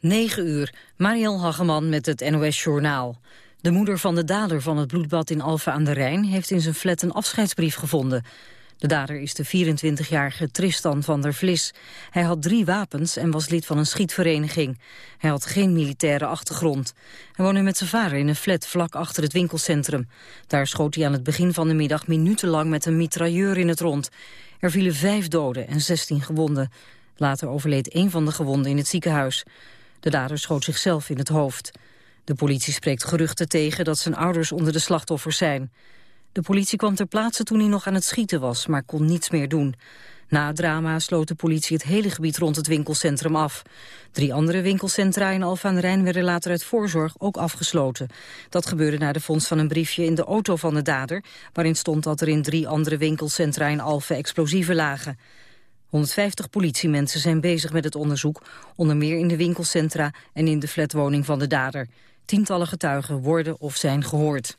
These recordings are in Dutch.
9 uur, Mariel Hageman met het NOS Journaal. De moeder van de dader van het bloedbad in Alphen aan de Rijn... heeft in zijn flat een afscheidsbrief gevonden. De dader is de 24-jarige Tristan van der Vlis. Hij had drie wapens en was lid van een schietvereniging. Hij had geen militaire achtergrond. Hij woonde met zijn vader in een flat vlak achter het winkelcentrum. Daar schoot hij aan het begin van de middag minutenlang met een mitrailleur in het rond. Er vielen vijf doden en 16 gewonden. Later overleed een van de gewonden in het ziekenhuis. De dader schoot zichzelf in het hoofd. De politie spreekt geruchten tegen dat zijn ouders onder de slachtoffers zijn. De politie kwam ter plaatse toen hij nog aan het schieten was, maar kon niets meer doen. Na het drama sloot de politie het hele gebied rond het winkelcentrum af. Drie andere winkelcentra in Alphen aan de Rijn werden later uit voorzorg ook afgesloten. Dat gebeurde na de vondst van een briefje in de auto van de dader... waarin stond dat er in drie andere winkelcentra in Alphen explosieven lagen. 150 politiemensen zijn bezig met het onderzoek, onder meer in de winkelcentra en in de flatwoning van de dader. Tientallen getuigen worden of zijn gehoord.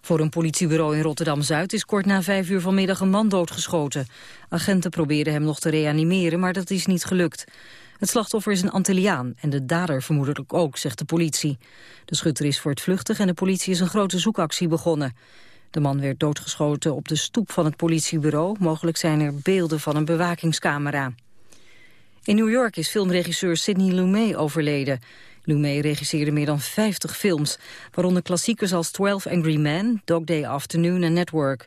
Voor een politiebureau in Rotterdam-Zuid is kort na vijf uur vanmiddag een man doodgeschoten. Agenten probeerden hem nog te reanimeren, maar dat is niet gelukt. Het slachtoffer is een Antilliaan en de dader vermoedelijk ook, zegt de politie. De schutter is voor het vluchtig en de politie is een grote zoekactie begonnen. De man werd doodgeschoten op de stoep van het politiebureau. Mogelijk zijn er beelden van een bewakingscamera. In New York is filmregisseur Sidney Lumet overleden. Lumet regisseerde meer dan 50 films, waaronder klassiekers als 12 Angry Men, Dog Day Afternoon en Network.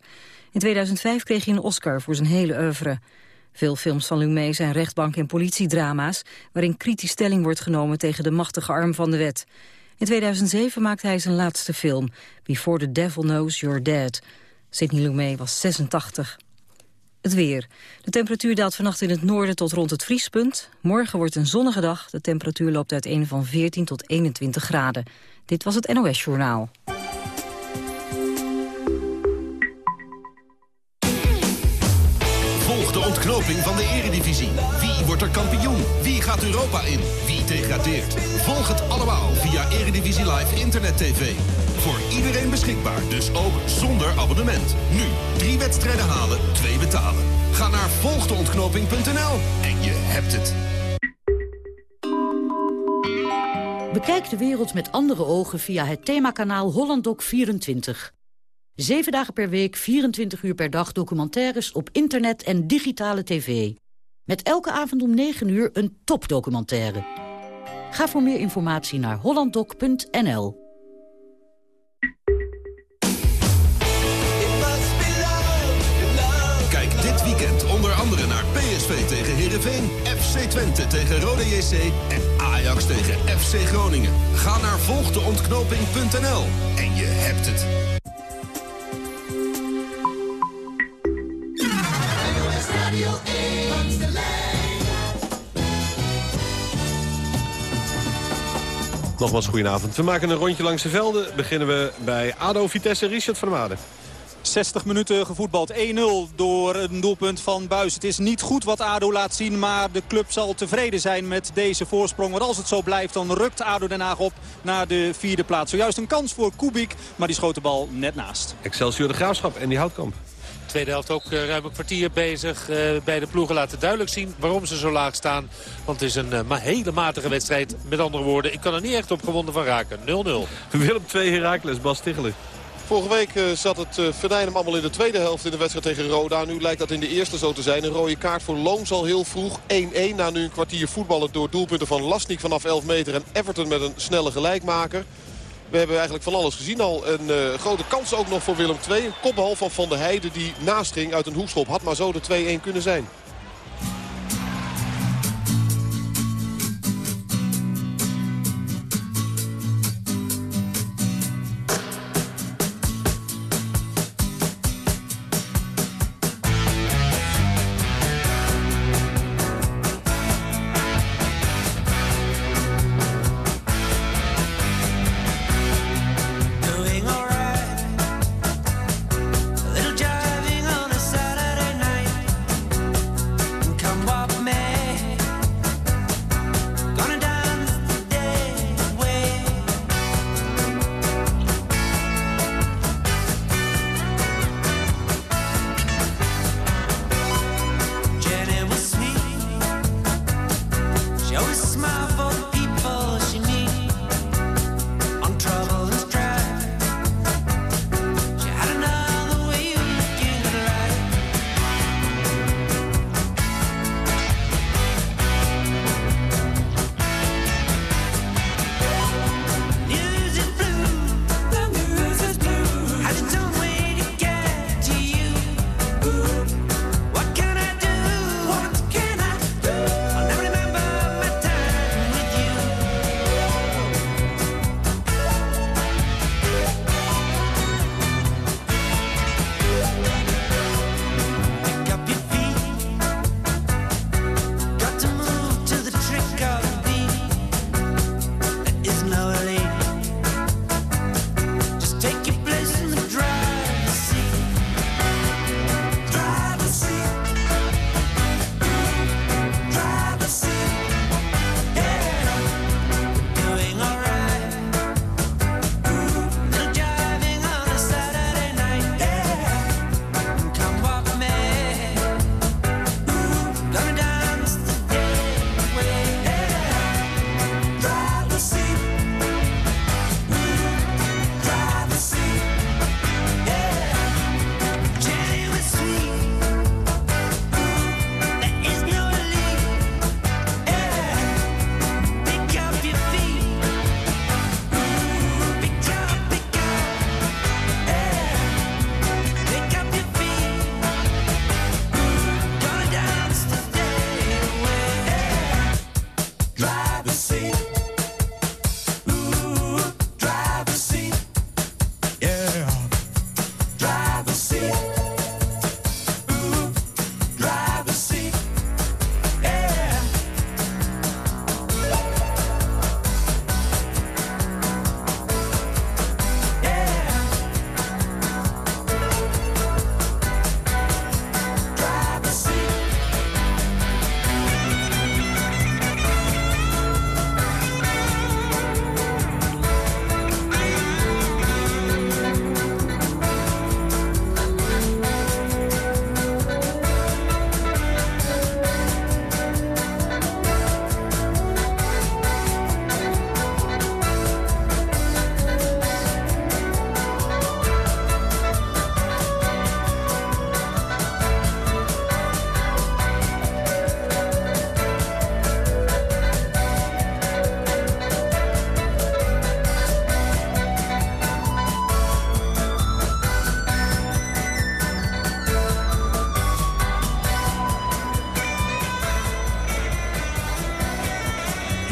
In 2005 kreeg hij een Oscar voor zijn hele oeuvre. Veel films van Lumet zijn rechtbank- en politiedrama's... waarin kritisch stelling wordt genomen tegen de machtige arm van de wet. In 2007 maakte hij zijn laatste film, Before the Devil Knows You're Dead. Sidney Lumet was 86. Het weer. De temperatuur daalt vannacht in het noorden tot rond het vriespunt. Morgen wordt een zonnige dag. De temperatuur loopt uiteen van 14 tot 21 graden. Dit was het NOS Journaal. Van de eredivisie. Wie wordt er kampioen? Wie gaat Europa in? Wie degradeert? Volg het allemaal via Eredivisie Live Internet TV. Voor iedereen beschikbaar, dus ook zonder abonnement. Nu, drie wedstrijden halen, twee betalen. Ga naar volgdeontknoping.nl en je hebt het. Bekijk de wereld met andere ogen via het themakanaal HollandDoc24. Zeven dagen per week, 24 uur per dag documentaires op internet en digitale tv. Met elke avond om 9 uur een topdocumentaire. Ga voor meer informatie naar hollanddoc.nl. Kijk dit weekend onder andere naar PSV tegen Heerenveen, FC Twente tegen Rode JC en Ajax tegen FC Groningen. Ga naar volgdeontknoping.nl en je hebt het. Nogmaals, goedenavond. We maken een rondje langs de velden. Beginnen we bij ADO Vitesse, Richard van der Made. 60 minuten gevoetbald. 1-0 door een doelpunt van Buis. Het is niet goed wat ADO laat zien, maar de club zal tevreden zijn met deze voorsprong. Want als het zo blijft, dan rukt ADO Den Haag op naar de vierde plaats. Zojuist een kans voor Kubik, maar die schoot de bal net naast. Excelsior de Graafschap en die Houtkamp. Tweede helft ook eh, ruim een kwartier bezig. Uh, bij de ploegen laten duidelijk zien waarom ze zo laag staan. Want het is een uh, hele matige wedstrijd. Met andere woorden, ik kan er niet echt op gewonnen van raken. 0-0. Willem 2 Herakles, Bas Tichelen. Vorige week zat het Verdijnem allemaal in de tweede helft in de wedstrijd tegen Roda. Nu lijkt dat in de eerste zo te zijn. Een rode kaart voor Looms al heel vroeg. 1-1 na nu een kwartier voetballen door doelpunten van Lasnik vanaf 11 meter. En Everton met een snelle gelijkmaker. We hebben eigenlijk van alles gezien al. Een uh, grote kans ook nog voor Willem II. Een kopbal van Van der Heijden die naast ging uit een hoekschop. Had maar zo de 2-1 kunnen zijn.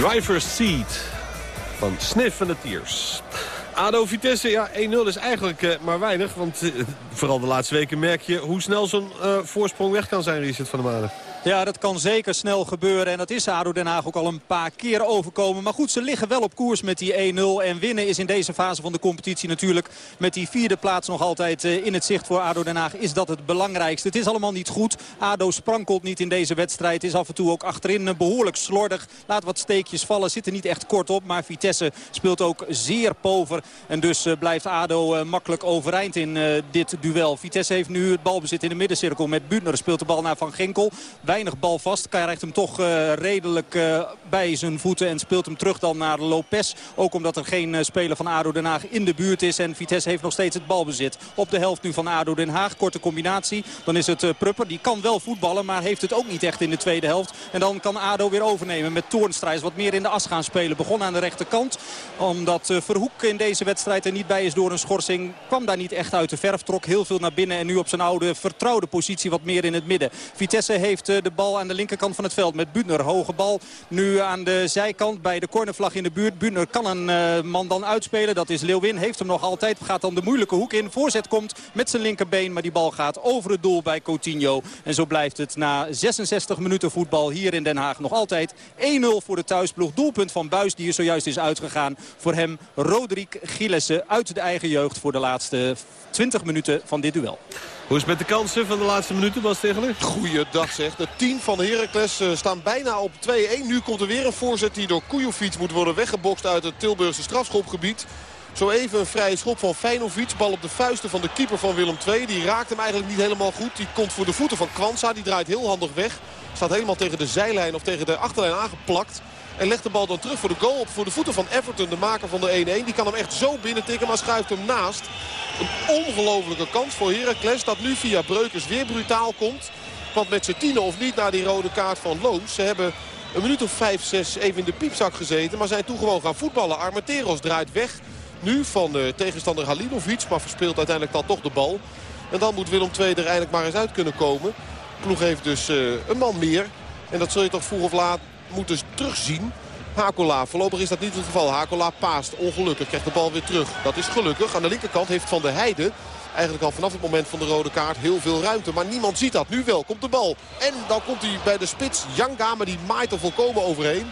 Driver's Seat van Sniff and the Tears. ADO Vitesse, ja, 1-0 is eigenlijk uh, maar weinig. Want uh, vooral de laatste weken merk je hoe snel zo'n uh, voorsprong weg kan zijn, Richard van der Maden. Ja, dat kan zeker snel gebeuren. En dat is ADO Den Haag ook al een paar keer overkomen. Maar goed, ze liggen wel op koers met die 1-0. En winnen is in deze fase van de competitie natuurlijk... met die vierde plaats nog altijd eh, in het zicht voor ADO Den Haag... is dat het belangrijkste. Het is allemaal niet goed. ADO sprankelt niet in deze wedstrijd. Is af en toe ook achterin behoorlijk slordig. Laat wat steekjes vallen. Zit er niet echt kort op. Maar Vitesse speelt ook zeer pover. En dus uh, blijft ADO makkelijk overeind in dit duel. Vitesse heeft nu het balbezit in de middencirkel met Buutner. Speelt de bal naar Van Ginkel weinig bal vast. Krijgt hem toch uh, redelijk uh, bij zijn voeten en speelt hem terug dan naar Lopez. Ook omdat er geen uh, speler van ADO Den Haag in de buurt is. En Vitesse heeft nog steeds het balbezit. Op de helft nu van ADO Den Haag. Korte combinatie. Dan is het Prupper. Die kan wel voetballen, maar heeft het ook niet echt in de tweede helft. En dan kan ADO weer overnemen met Toornstrijd. Wat meer in de as gaan spelen. Begon aan de rechterkant. Omdat Verhoek in deze wedstrijd er niet bij is door een schorsing. Kwam daar niet echt uit de verf. Trok heel veel naar binnen. En nu op zijn oude vertrouwde positie wat meer in het midden. Vitesse heeft de bal aan de linkerkant van het veld met Buutner. Hoge bal nu aan de zijkant bij de cornervlag in de buurt. Buutner kan een uh, man dan uitspelen. Dat is Leeuwin. Heeft hem nog altijd. Gaat dan de moeilijke hoek in. Voorzet komt met zijn linkerbeen. Maar die bal gaat over het doel bij Coutinho. En zo blijft het na 66 minuten voetbal hier in Den Haag nog altijd 1-0 voor de thuisploeg. Doelpunt van Buis die er zojuist is uitgegaan. Voor hem Roderick Gillessen uit de eigen jeugd voor de laatste 20 minuten van dit duel. Hoe is het met de kansen van de laatste minuten, Bas Tegeler? Goeiedag zeg. De 10 van Heracles uh, staan bijna op 2-1. Nu komt er weer een voorzet die door Kujovic moet worden weggebokst uit het Tilburgse strafschopgebied. Zo even een vrije schop van Feinovic. Bal op de vuisten van de keeper van Willem II. Die raakt hem eigenlijk niet helemaal goed. Die komt voor de voeten van Kwanza. Die draait heel handig weg. Staat helemaal tegen de zijlijn of tegen de achterlijn aangeplakt. En legt de bal dan terug voor de goal op voor de voeten van Everton. De maker van de 1-1. Die kan hem echt zo binnen tikken, maar schuift hem naast. Een ongelofelijke kans voor Heracles. Dat nu via Breukers weer brutaal komt. Want met z'n tienen of niet naar die rode kaart van Loons. Ze hebben een minuut of 5, 6 even in de piepzak gezeten. Maar zijn toen gewoon gaan voetballen. Armenteros draait weg. Nu van de tegenstander Halinovic. Maar verspeelt uiteindelijk dan toch de bal. En dan moet Willem II er eindelijk maar eens uit kunnen komen. Ploeg heeft dus uh, een man meer. En dat zul je toch vroeg of laat moeten terugzien. Hakola, voorlopig is dat niet het geval. Hakola paast, ongelukkig, krijgt de bal weer terug. Dat is gelukkig. Aan de linkerkant heeft Van der Heijden eigenlijk al vanaf het moment van de rode kaart heel veel ruimte. Maar niemand ziet dat. Nu wel, komt de bal. En dan komt hij bij de spits. Janga, maar die maait er volkomen overheen.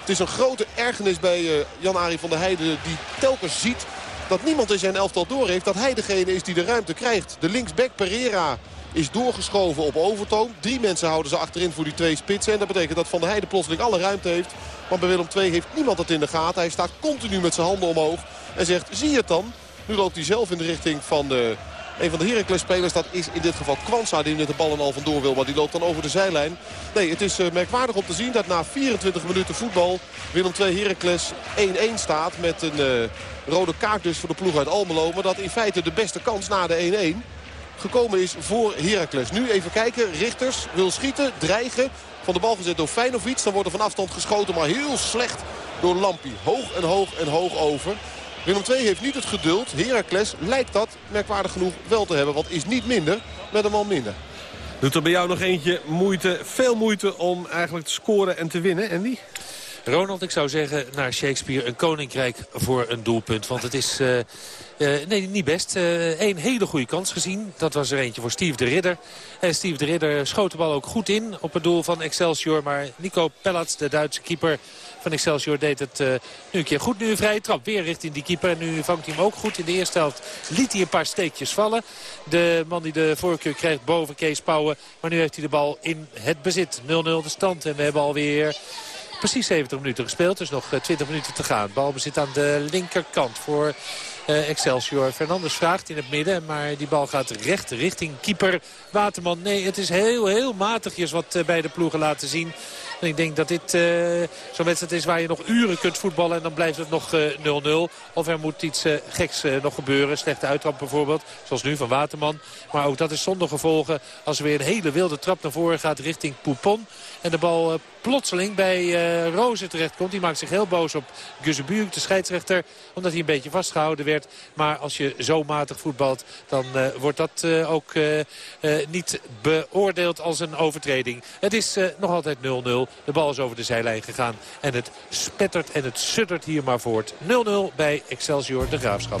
Het is een grote ergernis bij uh, Jan-Arie van der Heijden die telkens ziet dat niemand in zijn elftal door heeft. Dat hij degene is die de ruimte krijgt. De linksback Pereira is doorgeschoven op Overtoom. Drie mensen houden ze achterin voor die twee spitsen. En dat betekent dat Van der Heijden plotseling alle ruimte heeft. Want bij Willem II heeft niemand het in de gaten. Hij staat continu met zijn handen omhoog. En zegt, zie je het dan? Nu loopt hij zelf in de richting van de, een van de Heracles-spelers. Dat is in dit geval Kwanza die met de ballen al vandoor wil. Maar die loopt dan over de zijlijn. Nee, het is uh, merkwaardig om te zien dat na 24 minuten voetbal... Willem II Heracles 1-1 staat met een uh, rode kaart dus voor de ploeg uit Almelo. Maar dat in feite de beste kans na de 1-1 gekomen is voor Heracles. Nu even kijken. Richters wil schieten, dreigen. Van de bal gezet door Feinovic. Dan wordt er van afstand geschoten, maar heel slecht door Lampi. Hoog en hoog en hoog over. Willem II heeft niet het geduld. Heracles lijkt dat, merkwaardig genoeg, wel te hebben. Want is niet minder, met een man minder. Doet er bij jou nog eentje moeite, veel moeite om eigenlijk te scoren en te winnen, Andy? Ronald, ik zou zeggen naar Shakespeare een koninkrijk voor een doelpunt. Want het is... Uh, uh, nee, niet best. Eén uh, hele goede kans gezien. Dat was er eentje voor Steve de Ridder. En Steve de Ridder schoot de bal ook goed in op het doel van Excelsior. Maar Nico Pellats, de Duitse keeper van Excelsior, deed het nu een keer goed. Nu een vrije trap weer richting die keeper. En nu vangt hij hem ook goed. In de eerste helft liet hij een paar steekjes vallen. De man die de voorkeur kreeg boven Kees Pauwen. Maar nu heeft hij de bal in het bezit. 0-0 de stand. En we hebben alweer precies 70 minuten gespeeld. Dus nog 20 minuten te gaan. Balbezit aan de linkerkant voor uh, Excelsior. Fernandes vraagt in het midden, maar die bal gaat recht richting keeper Waterman. Nee, het is heel, heel matigjes wat uh, beide ploegen laten zien. En ik denk dat dit uh, zo'n wedstrijd is waar je nog uren kunt voetballen. En dan blijft het nog 0-0. of er moet iets geks nog gebeuren. Slechte uittrap bijvoorbeeld. Zoals nu van Waterman. Maar ook dat is zonder gevolgen. Als er weer een hele wilde trap naar voren gaat richting Poupon. En de bal plotseling bij uh, Rozen terechtkomt. Die maakt zich heel boos op Guzebuurk, de scheidsrechter. Omdat hij een beetje vastgehouden werd. Maar als je zo matig voetbalt, dan uh, wordt dat ook niet beoordeeld als een overtreding. Het is nog altijd 0-0. De bal is over de zijlijn gegaan. En het spettert en het suttert hier maar voort. 0-0 bij Excelsior de Graafschap.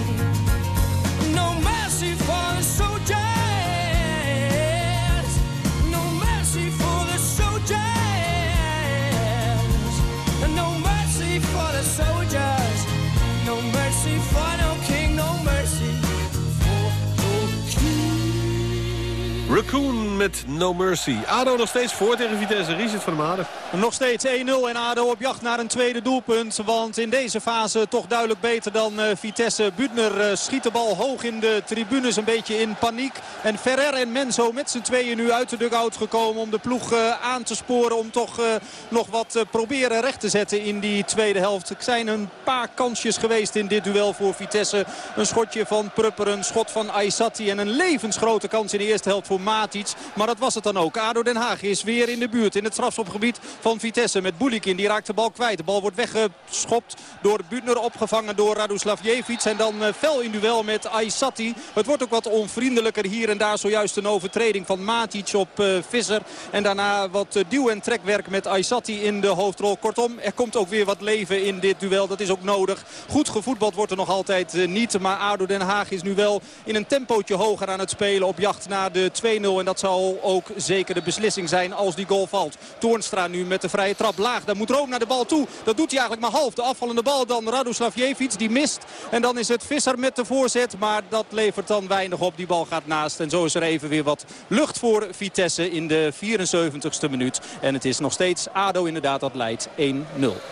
Raccoon met No Mercy. ADO nog steeds voor tegen Vitesse. Richard van der Maden. Nog steeds 1-0 en ADO op jacht naar een tweede doelpunt. Want in deze fase toch duidelijk beter dan uh, Vitesse. Butner uh, schiet de bal hoog in de tribunes een beetje in paniek. En Ferrer en Menzo met z'n tweeën nu uit de dugout gekomen om de ploeg uh, aan te sporen. Om toch nog wat proberen recht te zetten in die tweede helft. Er zijn een paar kansjes geweest in dit duel voor Vitesse. Een schotje van Prupper, een schot van Aysati en een levensgrote kans in de eerste helft voor Matic. Maar dat was het dan ook. ADO Den Haag is weer in de buurt in het strafschopgebied van Vitesse met Bulikin. Die raakt de bal kwijt. De bal wordt weggeschopt door Butner, opgevangen door Radoslavjevic. En dan fel in duel met Aysati. Het wordt ook wat onvriendelijker hier en daar. Zojuist een overtreding van Matic op uh, Visser. En daarna wat uh, duw- en trekwerk met Aysati in de hoofdrol. Kortom, er komt ook weer wat leven in dit duel. Dat is ook nodig. Goed gevoetbald wordt er nog altijd niet. Maar ADO Den Haag is nu wel in een tempootje hoger aan het spelen. Op jacht naar de 2-0. En dat zal ook zeker de beslissing zijn als die goal valt. Toornstra nu met de vrije trap laag. Dan moet Room naar de bal toe. Dat doet hij eigenlijk maar half. De afvallende bal dan Radoslavjevic. Die mist. En dan is het Visser met de voorzet. Maar dat levert dan weinig op. Die bal gaat naast. En zo is er even weer wat lucht voor Vitesse in de 74ste minuut. En het is nog steeds ADO inderdaad dat leidt 1-0.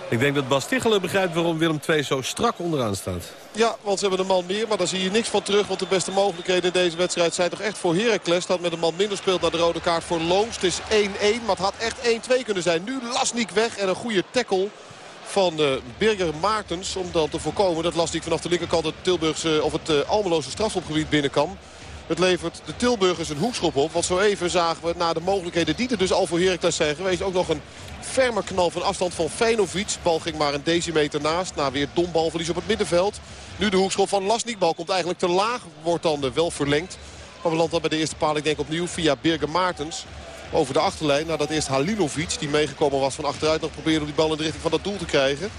Ik denk dat Bas Tichelen begrijpt waarom Willem II zo strak onderaan staat. Ja, want ze hebben een man meer, maar daar zie je niks van terug. Want de beste mogelijkheden in deze wedstrijd zijn toch echt voor Heracles. Dat met een man minder speelt naar de rode kaart voor Loons. Het is 1-1, maar het had echt 1-2 kunnen zijn. Nu Lasnik weg en een goede tackle van uh, Birger Maartens. Om dan te voorkomen dat Lasnik vanaf de linkerkant het, Tilburgse, of het uh, Almeloze strafschopgebied binnen kan. Het levert de Tilburgers een hoekschop op. Want zo even zagen we na de mogelijkheden die er dus al voor Heracles zijn geweest. Ook nog een ferme knal van afstand van Feinovic. Bal ging maar een decimeter naast. Na weer dom balverlies op het middenveld. Nu de hoekschop van Lasnik. Bal komt eigenlijk te laag. Wordt dan wel verlengd. Maar we landen bij de eerste paal. Ik denk opnieuw via Birger Maartens. Over de achterlijn. Nadat eerst Halilovic, die meegekomen was van achteruit, nog probeerde die bal in de richting van dat doel te krijgen.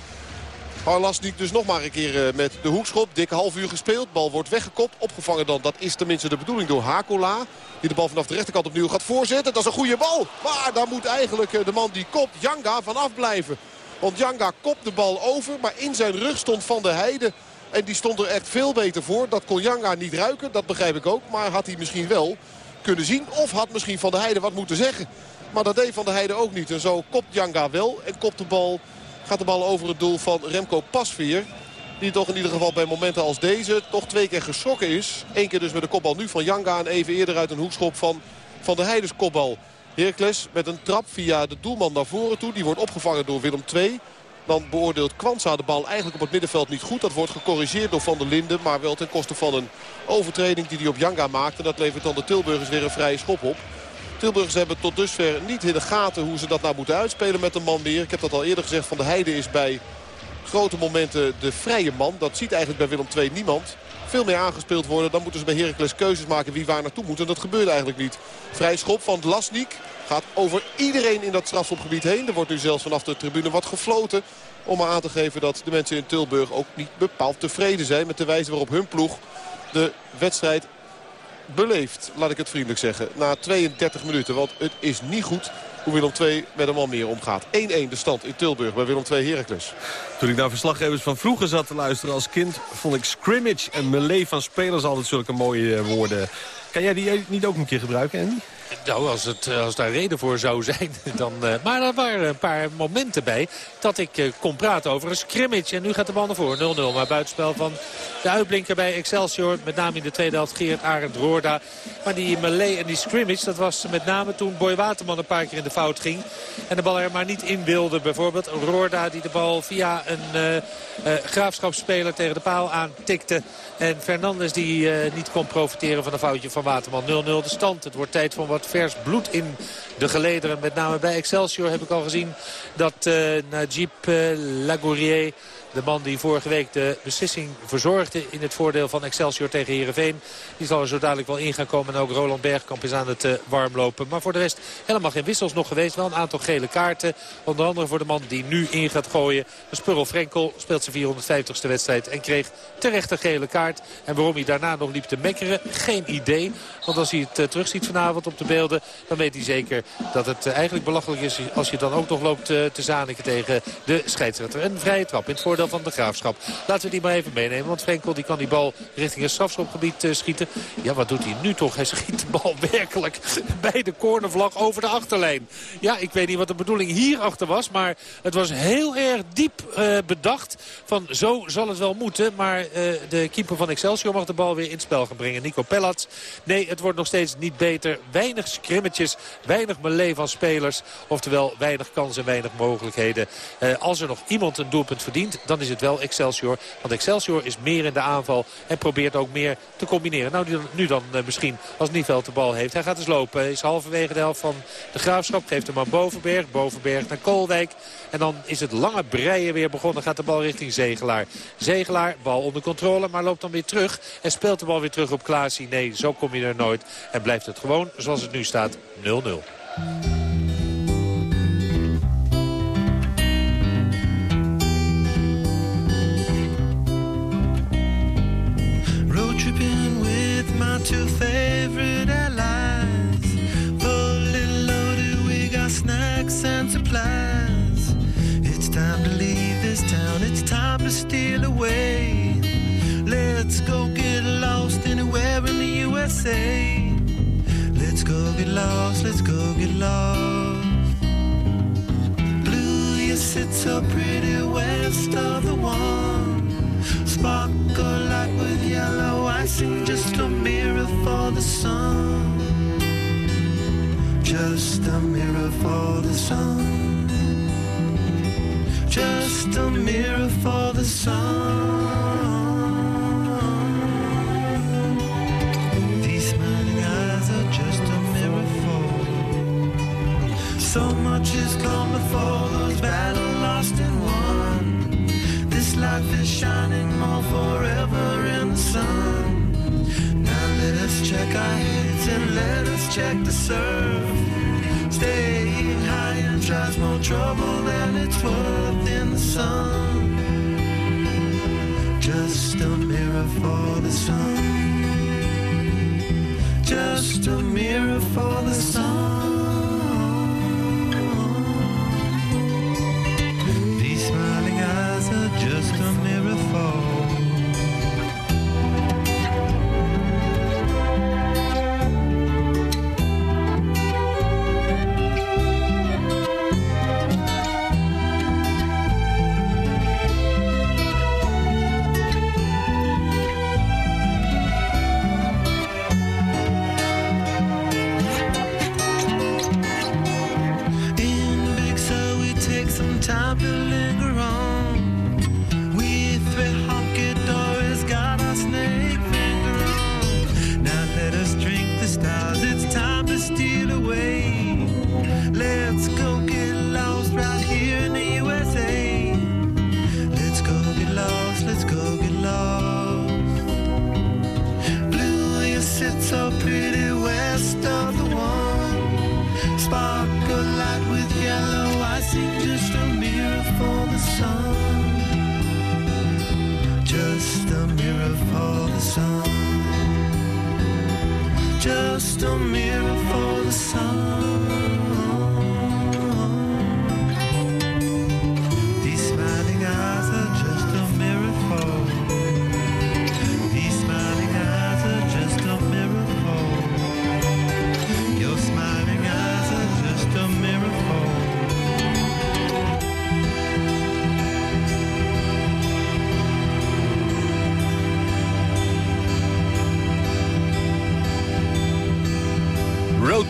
Harlasnik dus nog maar een keer eh, met de hoekschop. Dikke half uur gespeeld. Bal wordt weggekopt. Opgevangen dan. Dat is tenminste de bedoeling door Hakola. Die de bal vanaf de rechterkant opnieuw gaat voorzetten. Dat is een goede bal. Maar daar moet eigenlijk eh, de man die kopt, Janga, vanaf blijven. Want Janga kopt de bal over. Maar in zijn rug stond Van der Heijden. En die stond er echt veel beter voor. Dat kon Janga niet ruiken. Dat begrijp ik ook. Maar had hij misschien wel kunnen zien. Of had misschien Van der Heijden wat moeten zeggen. Maar dat deed Van der Heijden ook niet. En zo kopt Janga wel. En kopt de bal, gaat de bal over het doel van Remco Pasveer. Die toch in ieder geval bij momenten als deze toch twee keer geschrokken is. Eén keer dus met de kopbal nu van Janga. En even eerder uit een hoekschop van Van der Heijden's kopbal. Heracles met een trap via de doelman naar voren toe. Die wordt opgevangen door Willem II. Dan beoordeelt Kwanza de bal eigenlijk op het middenveld niet goed. Dat wordt gecorrigeerd door Van der Linden. Maar wel ten koste van een overtreding die hij op Janga maakt. En dat levert dan de Tilburgers weer een vrije schop op. Tilburgers hebben tot dusver niet in de gaten hoe ze dat nou moeten uitspelen met een man meer. Ik heb dat al eerder gezegd. Van de Heide is bij grote momenten de vrije man. Dat ziet eigenlijk bij Willem II niemand. Veel meer aangespeeld worden. Dan moeten ze bij Heracles keuzes maken wie waar naartoe moet. En dat gebeurt eigenlijk niet. Vrij schop van Lasnik gaat over iedereen in dat strafschopgebied heen. Er wordt nu zelfs vanaf de tribune wat gefloten. Om maar aan te geven dat de mensen in Tilburg ook niet bepaald tevreden zijn... met de wijze waarop hun ploeg de wedstrijd beleeft, laat ik het vriendelijk zeggen. Na 32 minuten, want het is niet goed hoe Willem II met een man meer omgaat. 1-1 de stand in Tilburg bij Willem II Heracles. Toen ik naar verslaggevers van vroeger zat te luisteren als kind... vond ik scrimmage en melee van spelers altijd zulke mooie eh, woorden. Kan jij die niet ook een keer gebruiken, Andy? Nou, als, het, eh, als daar reden voor zou zijn. Dan, uh, maar er waren een paar momenten bij dat ik uh, kon praten over een scrimmage. En nu gaat de bal naar voren. 0-0. Maar buitenspel van de uitblinker bij Excelsior. Met name in de tweede helft Geert Arend Roorda. Maar die melee en die scrimmage, dat was met name toen Boy Waterman een paar keer in de fout ging. En de bal er maar niet in wilde. Bijvoorbeeld Roorda die de bal via een graafschapsspeler tegen de paal aantikte. En Fernandes die niet kon profiteren van een foutje van Waterman. 0-0 de stand. Het wordt tijd van wat vers bloed in de gelederen. Met name bij Excelsior heb ik al gezien dat uh, Najib uh, Lagourier de man die vorige week de beslissing verzorgde in het voordeel van Excelsior tegen Heerenveen. Die zal er zo dadelijk wel in gaan komen. En ook Roland Bergkamp is aan het uh, warmlopen. Maar voor de rest helemaal geen wissels nog geweest. Wel een aantal gele kaarten. Onder andere voor de man die nu in gaat gooien. Spurl Frenkel speelt zijn 450ste wedstrijd. En kreeg terecht een gele kaart. En waarom hij daarna nog liep te mekkeren, geen idee. Want als hij het uh, terugziet vanavond op de beelden... dan weet hij zeker dat het uh, eigenlijk belachelijk is... als je dan ook nog loopt te zaniken tegen de scheidsrechter. Een vrije trap in het voordeel van de Graafschap. Laten we die maar even meenemen. Want Frenkel die kan die bal richting het strafschopgebied uh, schieten. Ja, wat doet hij nu toch? Hij schiet de bal werkelijk bij de cornervlag over de achterlijn. Ja, ik weet niet wat de bedoeling hierachter was. Maar het was heel erg diep uh, bedacht. Van zo zal het wel moeten. Maar uh, de keeper van Excelsior mag de bal weer in het spel gaan brengen. Nico Pellats. Nee, het wordt nog steeds niet beter. Weinig scrimmetjes. Weinig melee van spelers. Oftewel weinig kans en weinig mogelijkheden. als er nog iemand een doelpunt verdient, dan is het wel Excelsior. Want Excelsior is meer in de aanval en probeert ook meer te combineren. Nou, nu dan uh, misschien als Nieveld de bal heeft. Hij gaat dus lopen. Is halverwege de helft van de Graafschap. Geeft hem aan Bovenberg. Bovenberg naar Koolwijk. En dan is het lange breien weer begonnen. Gaat de bal richting Zegelaar. Zegelaar, bal onder controle, maar loopt dan weer terug. En speelt de bal weer terug op Klaasie. Nee, zo kom je er nooit. En blijft het gewoon zoals het nu staat 0-0. Favorite allies. Fully loaded, we got snacks and supplies. It's time to leave this town, it's time to steal away. Let's go get lost anywhere in the USA. Let's go get lost, let's go get lost. Blue, you sit so pretty west of the one sparkle like with yellow icing, just a mirror for the sun. Just a mirror for the sun. Just a mirror for the sun. These smiling eyes are just a mirror for. So much has come before those battles check the surf. Staying high and tries more trouble than it's worth in the sun. just a mirror for the sun. Just a mirror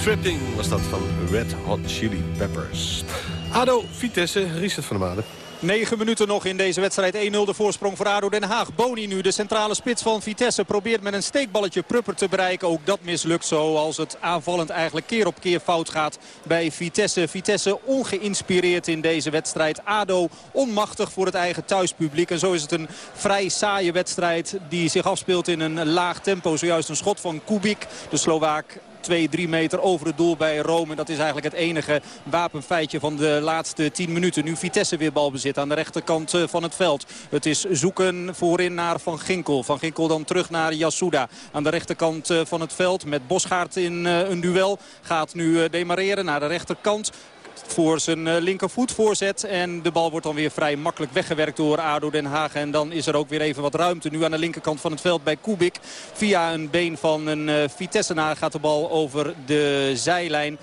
Tripping was dat van Red Hot Chili Peppers. ADO, Vitesse, Richard van der Maden. 9 minuten nog in deze wedstrijd. 1-0 de voorsprong voor ADO Den Haag. Boni nu, de centrale spits van Vitesse, probeert met een steekballetje Prupper te bereiken. Ook dat mislukt zoals het aanvallend eigenlijk keer op keer fout gaat bij Vitesse. Vitesse ongeïnspireerd in deze wedstrijd. ADO onmachtig voor het eigen thuispubliek. En zo is het een vrij saaie wedstrijd die zich afspeelt in een laag tempo. Zojuist een schot van Kubik, de Slovaak 2, 3 meter over het doel bij Rome. Dat is eigenlijk het enige wapenfeitje van de laatste 10 minuten. Nu Vitesse weer balbezit aan de rechterkant eh, van het veld. Het is zoeken voorin naar Van Ginkel. Van Ginkel dan terug naar Yasuda. Aan de rechterkant eh, van het veld met Bosgaard in eh, een duel. Gaat nu demareren naar de rechterkant voor zijn eh, linkervoet voorzet. En de bal wordt dan weer vrij makkelijk weggewerkt door ADO Den Haag. En dan is er ook weer even wat ruimte. Nu aan de linkerkant van het veld bij Kubik. Via een been van een uh, Vitesse-naar gaat de bal over de zijlijn.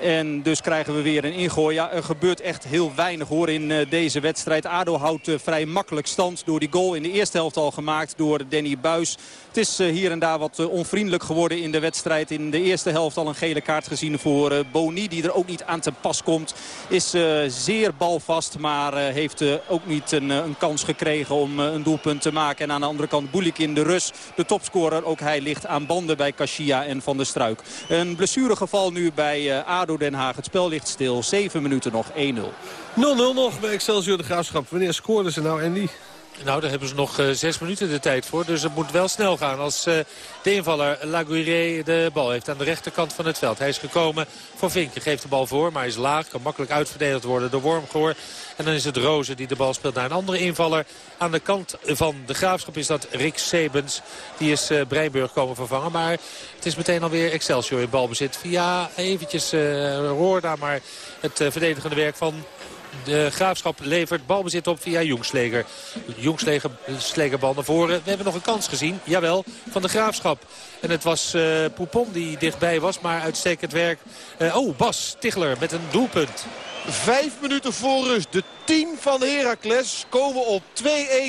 En dus krijgen we weer een ingooi. Ja, er gebeurt echt heel weinig hoor in uh, deze wedstrijd. ADO houdt vrij makkelijk stand door die goal in de eerste helft al gemaakt door Danny Buis. Is uh, hier en daar wat onvriendelijk geworden in de wedstrijd. In de eerste helft al een gele kaart gezien voor Boni. Die er ook niet aan te pas komt. Is zeer balvast. Maar heeft ook niet een, kans gekregen om een doelpunt te maken. En aan de andere kant Bulik in de Rus. De topscorer. Ook hij ligt aan banden bij Kashia en Van der Struik. Een blessuregeval nu bij ADO Den Haag. Het spel ligt stil. 7 minuten nog 1-0. 0-0 nog bij Excelsior de Graafschap. Wanneer scoorden ze nou, Andy? Nou, daar hebben ze nog uh, zes minuten de tijd voor. Dus het moet wel snel gaan als uh, de invaller Laguirre de bal heeft aan de rechterkant van het veld. Hij is gekomen voor Vinken. Geeft de bal voor, maar is laag. Kan makkelijk uitverdedigd worden door Wormgoor. En dan is het Rozen die de bal speelt naar een andere invaller. Aan de kant van de Graafschap is dat Rick Sebens. Die is uh, Breinburg komen vervangen. Maar het is meteen alweer Excelsior in balbezit. Via eventjes Roorda, maar het verdedigende werk van de Graafschap levert balbezit op via Jongsleger. Jongsleger slegerbal naar voren. We hebben nog een kans gezien, jawel, van de Graafschap. En het was uh, Poupon die dichtbij was, maar uitstekend werk. Uh, oh, Bas Tichler met een doelpunt. Vijf minuten voor rust. De 10 van Heracles komen op 2-1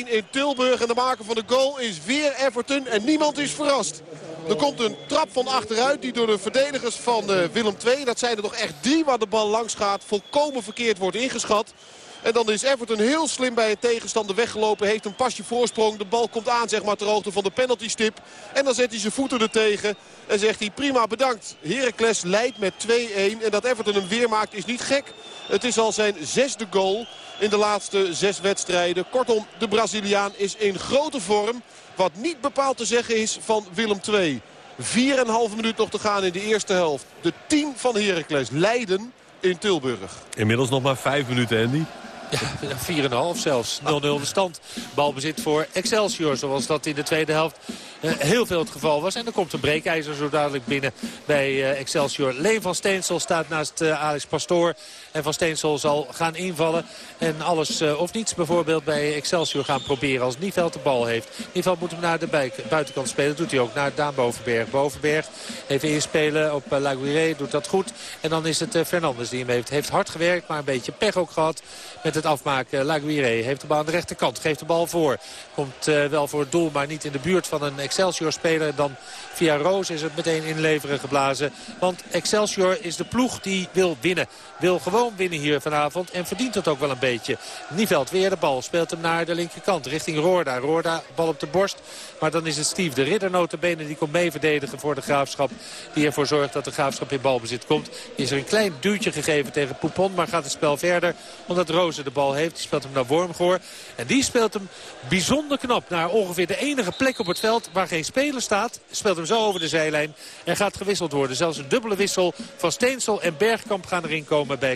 in Tilburg. En de maker van de goal is weer Everton. En niemand is verrast. Er komt een trap van achteruit die door de verdedigers van uh, Willem II... dat zijn er toch echt drie waar de bal langs gaat... volkomen verkeerd wordt ingeschat. En dan is Everton heel slim bij het tegenstander weggelopen. Heeft een pasje voorsprong. De bal komt aan zeg maar, ter hoogte van de penaltystip. En dan zet hij zijn voeten er tegen. En zegt hij prima bedankt. Heracles leidt met 2-1. En dat Everton hem weer maakt is niet gek. Het is al zijn zesde goal in de laatste zes wedstrijden. Kortom, de Braziliaan is in grote vorm. Wat niet bepaald te zeggen is van Willem II. 4,5 minuut nog te gaan in de eerste helft. De 10 van Heracles leiden in Tilburg. Inmiddels nog maar 5 minuten, Andy. Ja, 4,5 zelfs. 0-0 de stand. Balbezit voor Excelsior, zoals dat in de tweede helft uh, heel veel het geval was. En er komt een breekijzer zo dadelijk binnen bij uh, Excelsior. Leen van Steensel staat naast uh, Alex Pastoor. En Van Steensel zal gaan invallen. En alles of niets bijvoorbeeld bij Excelsior gaan proberen als Nieveld de bal heeft. Nieveld moet hem naar de buitenkant spelen. Doet hij ook naar Daan Bovenberg. Bovenberg even inspelen op uh, Laguirre. Doet dat goed. En dan is het Fernandes die hem heeft. Heeft hard gewerkt, maar een beetje pech ook gehad met het afmaken. Laguirre heeft de bal aan de rechterkant. Geeft de bal voor. Komt wel voor het doel, maar niet in de buurt van een Excelsior-speler. Dan via Roos is het meteen inleveren geblazen. Want Excelsior is de ploeg die wil winnen. Wil gewoon winnen hier vanavond en verdient het ook wel een beetje. Nieveld weer de bal, speelt hem naar de linkerkant richting Roorda. Roorda, bal op de borst. Maar dan is het Steve de Ridder notabene die komt mee verdedigen voor de Graafschap. Die ervoor zorgt dat de Graafschap in balbezit komt. Is er een klein duwtje gegeven tegen Poupon, maar gaat het spel verder. Omdat Roze de bal heeft. Die speelt hem naar Wormgoor. En die speelt hem bijzonder knap naar ongeveer de enige plek op het veld waar geen speler staat. Speelt hem zo over de zijlijn. En gaat gewisseld worden. Zelfs een dubbele wissel van Steensel en Bergkamp gaan erin komen bij.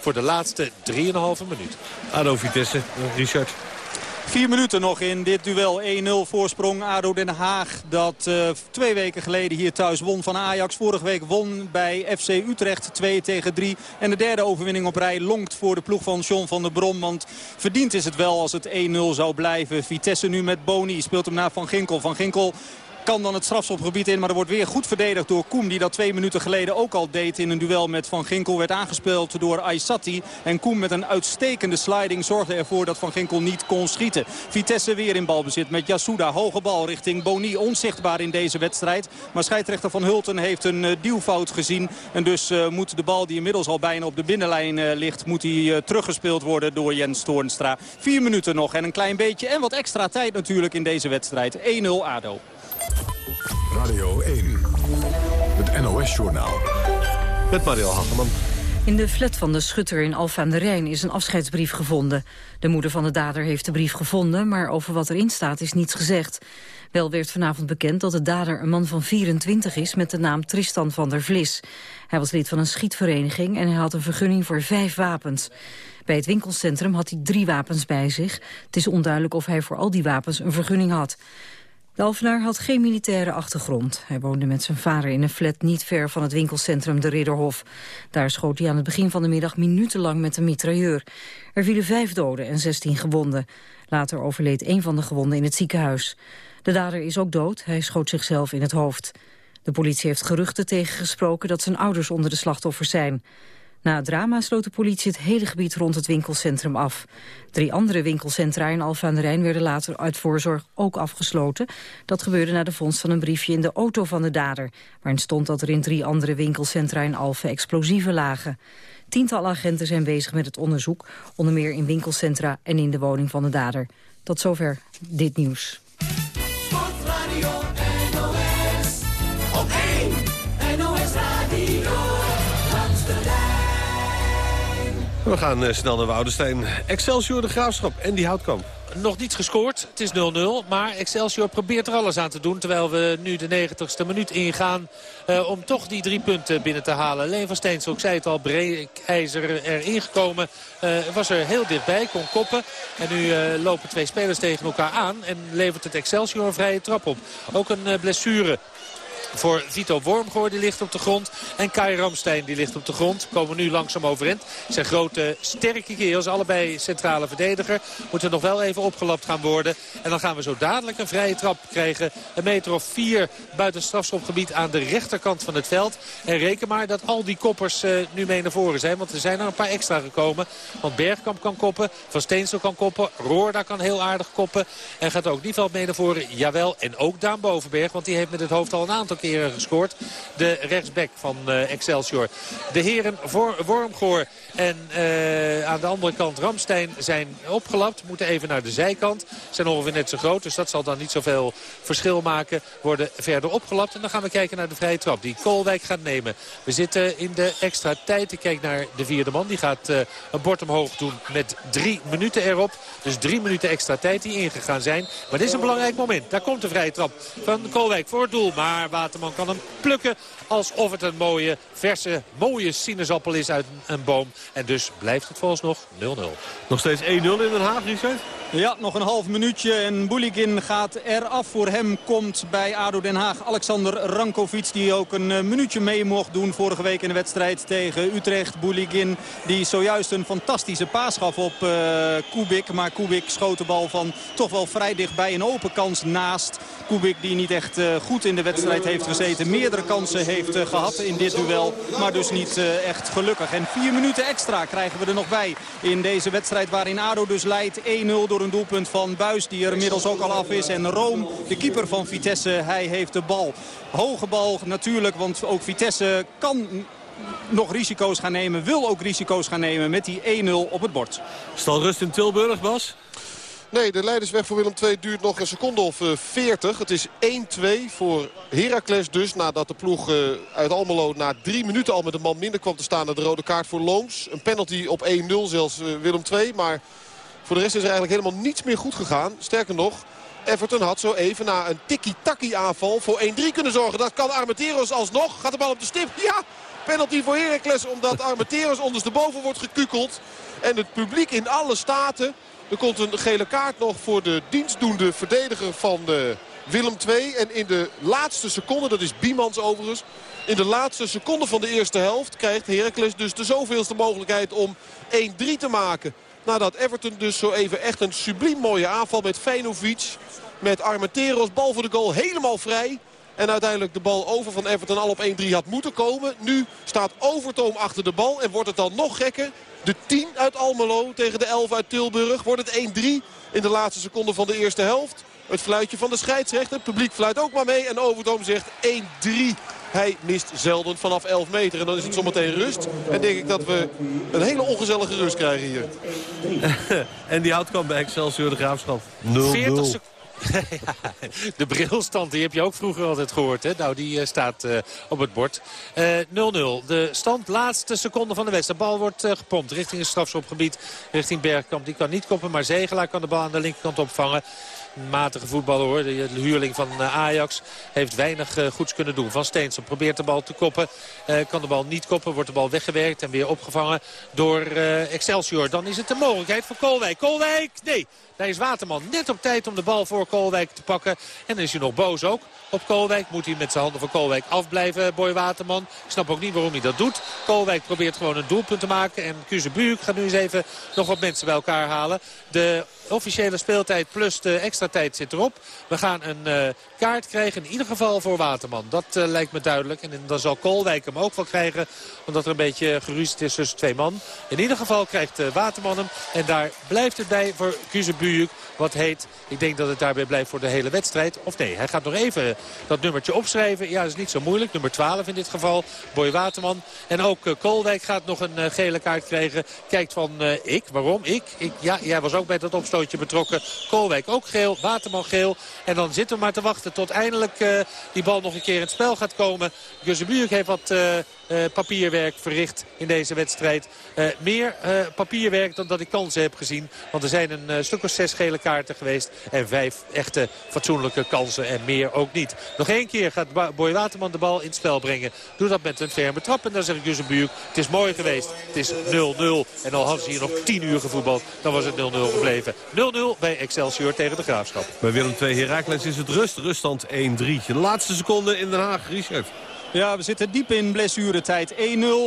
Voor de laatste 3,5 minuut. ADO Vitesse, Richard. Vier minuten nog in dit duel. 1-0 voorsprong ADO Den Haag. Dat uh, twee weken geleden hier thuis won van Ajax. Vorige week won bij FC Utrecht 2 tegen 3. En de derde overwinning op rij longt voor de ploeg van John van der Brom. Want verdiend is het wel als het 1-0 zou blijven. Vitesse nu met Boni. Speelt hem naar Van Ginkel. Van Ginkel kan dan het strafschopgebied in. Maar er wordt weer goed verdedigd door Koem. Die dat twee minuten geleden ook al deed in een duel met Van Ginkel. Werd aangespeeld door Aysati. En Koem met een uitstekende sliding zorgde ervoor dat Van Ginkel niet kon schieten. Vitesse weer in balbezit met Yasuda. Hoge bal richting Boni. Onzichtbaar in deze wedstrijd. Maar scheidsrechter Van Hulten heeft een uh, duwfout gezien. En dus uh, moet de bal die inmiddels al bijna op de binnenlijn uh, ligt... moet hij teruggespeeld worden door Jens Toornstra. Vier minuten nog en een klein beetje. En wat extra tijd natuurlijk in deze wedstrijd. 1-0 ADO. Radio 1, het NOS-journaal. Met Mario Hageman. In de flat van de schutter in Alfa aan de Rijn is een afscheidsbrief gevonden. De moeder van de dader heeft de brief gevonden, maar over wat erin staat is niets gezegd. Wel werd vanavond bekend dat de dader een man van 24 is met de naam Tristan van der Vlis. Hij was lid van een schietvereniging en hij had een vergunning voor vijf wapens. Bij het winkelcentrum had hij drie wapens bij zich. Het is onduidelijk of hij voor al die wapens een vergunning had. De Alvenaar had geen militaire achtergrond. Hij woonde met zijn vader in een flat niet ver van het winkelcentrum De Ridderhof. Daar schoot hij aan het begin van de middag minutenlang met een mitrailleur. Er vielen vijf doden en zestien gewonden. Later overleed een van de gewonden in het ziekenhuis. De dader is ook dood, hij schoot zichzelf in het hoofd. De politie heeft geruchten tegengesproken dat zijn ouders onder de slachtoffers zijn. Na het drama sloot de politie het hele gebied rond het winkelcentrum af. Drie andere winkelcentra in Alphen aan de Rijn werden later uit voorzorg ook afgesloten. Dat gebeurde na de vondst van een briefje in de auto van de dader... waarin stond dat er in drie andere winkelcentra in Alphen explosieven lagen. Tientallen agenten zijn bezig met het onderzoek, onder meer in winkelcentra en in de woning van de dader. Tot zover dit nieuws. We gaan uh, snel naar Woudenstein. Excelsior de Graafschap en die Houtkamp. Nog niet gescoord. Het is 0-0. Maar Excelsior probeert er alles aan te doen. Terwijl we nu de 90ste minuut ingaan. Uh, om toch die drie punten binnen te halen. Leen van ik zei het al, breekijzer erin gekomen. Uh, was er heel dichtbij, kon koppen. En nu lopen twee spelers tegen elkaar aan. En levert het Excelsior een vrije trap op. Ook een blessure voor Vito Wormgoor. Die ligt op de grond. En Kai Ramstein die ligt op de grond. Komen nu langzaam overend. Zijn grote sterke kerels. Allebei centrale verdediger. Moeten nog wel even opgelapt gaan worden. En dan gaan we zo dadelijk een vrije trap krijgen. Een meter of vier buiten strafschopgebied aan de rechterkant van het veld. En reken maar dat al die koppers uh, nu mee naar voren zijn. Want er zijn er een paar extra gekomen. Want Bergkamp kan koppen. Van Steensel kan koppen. Roorda kan heel aardig koppen. En gaat ook Nieveld mee naar voren. Jawel. En ook Daan Bovenberg. Want die heeft met het hoofd al een aantal gescoord. De rechtsback van uh, Excelsior. De heren voor Wormgoor en uh, aan de andere kant Ramstein zijn opgelapt. Moeten even naar de zijkant. Zijn ongeveer net zo groot, dus dat zal dan niet zoveel verschil maken. Worden verder opgelapt. En dan gaan we kijken naar de vrije trap die Koolwijk gaat nemen. We zitten in de extra tijd. Ik kijk naar de vierde man. Die gaat uh, een bord omhoog doen met drie minuten erop. Dus drie minuten extra tijd die ingegaan zijn. Maar dit is een belangrijk moment. Daar komt de vrije trap van Koolwijk voor het doel. Maar Waterman kan hem plukken alsof het een mooie, verse, mooie sinaasappel is uit een boom. En dus blijft het volgens nog 0-0. Nog steeds 1-0 in Den Haag, Richard? Ja, nog een half minuutje en Bouligin gaat eraf. Voor hem komt bij ADO Den Haag Alexander Rankovic... die ook een eh, minuutje mee mocht doen vorige week in de wedstrijd tegen Utrecht. Bouligin die zojuist een fantastische paas gaf op uh, Kubik. Maar Kubik schoot de bal van toch wel vrij dichtbij een open kans naast. Kubik die niet echt uh, goed in de wedstrijd heeft gezeten. Meerdere kansen heeft uh, gehad in dit duel. Maar dus niet uh, echt gelukkig. En vier minuten extra krijgen we er nog bij in deze wedstrijd. Waarin ADO dus leidt 1-0 door een doelpunt van Buis. Die er inmiddels ook al af is. En Room, de keeper van Vitesse, hij heeft de bal. Hoge bal natuurlijk. Want ook Vitesse kan nog risico's gaan nemen. Wil ook risico's gaan nemen met die 1-0 op het bord. Stal rust in Tilburg, Bas? Nee, de leidersweg voor Willem II duurt nog een seconde of uh, 40. Het is 1-2 voor Heracles dus. Nadat de ploeg uh, uit Almelo na drie minuten al met een man minder kwam te staan. naar de rode kaart voor Looms. Een penalty op 1-0 zelfs uh, Willem II. Maar voor de rest is er eigenlijk helemaal niets meer goed gegaan. Sterker nog, Everton had zo even na een tikkie-takkie aanval voor 1-3 kunnen zorgen. Dat kan Armenteros alsnog. Gaat de bal op de stip? Ja! Penalty voor Heracles omdat Armenteros ondersteboven wordt gekukeld. En het publiek in alle staten... Er komt een gele kaart nog voor de dienstdoende verdediger van de Willem II. En in de laatste seconde, dat is Biemans overigens... in de laatste seconde van de eerste helft krijgt Heracles dus de zoveelste mogelijkheid om 1-3 te maken. Nadat Everton dus zo even echt een subliem mooie aanval met Feinovic... met Armenteros, bal voor de goal, helemaal vrij... En uiteindelijk de bal over van Everton al op 1-3 had moeten komen. Nu staat Overtoom achter de bal en wordt het dan nog gekker. De 10 uit Almelo tegen de 11 uit Tilburg. Wordt het 1-3 in de laatste seconde van de eerste helft. Het fluitje van de scheidsrechter. Het publiek fluit ook maar mee. En Overtoom zegt 1-3. Hij mist zelden vanaf 11 meter. En dan is het zometeen rust. En denk ik dat we een hele ongezellige rust krijgen hier. en die houtkamp bij Excelsior de Graafschap. 0-0. 40 seconden. de brilstand, die heb je ook vroeger altijd gehoord. Hè? Nou, die uh, staat uh, op het bord. 0-0. Uh, de stand, laatste seconde van de wedstrijd. De bal wordt gepompt richting het strafschopgebied. Richting Bergkamp. Die kan niet koppen, maar Zegelaar kan de bal aan de linkerkant opvangen matige voetballer hoor. De huurling van Ajax heeft weinig goeds kunnen doen. Van Steensen probeert de bal te koppen. Kan de bal niet koppen. Wordt de bal weggewerkt en weer opgevangen door Excelsior. Dan is het de mogelijkheid voor Koolwijk. Koolwijk, nee. Daar is Waterman net op tijd om de bal voor Koolwijk te pakken. En dan is hij nog boos ook op Koolwijk. Moet hij met zijn handen van Koolwijk afblijven, Boy Waterman. Ik snap ook niet waarom hij dat doet. Koolwijk probeert gewoon een doelpunt te maken. En Kuzebuurk gaat nu eens even nog wat mensen bij elkaar halen. De officiële speeltijd plus de extra tijd zit erop. We gaan een uh, kaart krijgen, in ieder geval voor Waterman. Dat uh, lijkt me duidelijk. En dan zal Koolwijk hem ook wel krijgen. Omdat er een beetje geruzied is tussen twee man. In ieder geval krijgt uh, Waterman hem. En daar blijft het bij voor Kuzebuurk. Wat heet, ik denk dat het daarbij blijft voor de hele wedstrijd. Of nee, hij gaat nog even dat nummertje opschrijven. Ja, dat is niet zo moeilijk. Nummer 12 in dit geval. Boy Waterman. En ook uh, Koolwijk gaat nog een uh, gele kaart krijgen. Kijkt van uh, ik. Waarom? Ik? ik? Ja, jij was ook bij dat opstootje betrokken. Koolwijk ook geel. Waterman geel. En dan zitten we maar te wachten tot eindelijk die bal nog een keer in het spel gaat komen. Guzzebuurk heeft wat... papierwerk verricht in deze wedstrijd. Uh, meer uh, papierwerk dan dat ik kansen heb gezien. Want er zijn een stuk of zes gele kaarten geweest. En vijf echte fatsoenlijke kansen en meer ook niet. Nog één keer gaat Boy Waterman de bal in het spel brengen. Doe dat met een ferme trap. En dan zeg ik een buur. Het is mooi geweest. Het is 0-0. En al hadden ze hier nog 10 uur gevoetbald. Dan was het 0-0 gebleven. 0-0 bij Excelsior tegen de Graafschap. Bij Willem II Heracles is het rust. Ruststand 1-3. De laatste seconde in Den Haag. Richard. Ja, we zitten diep in blessuretijd. 1-0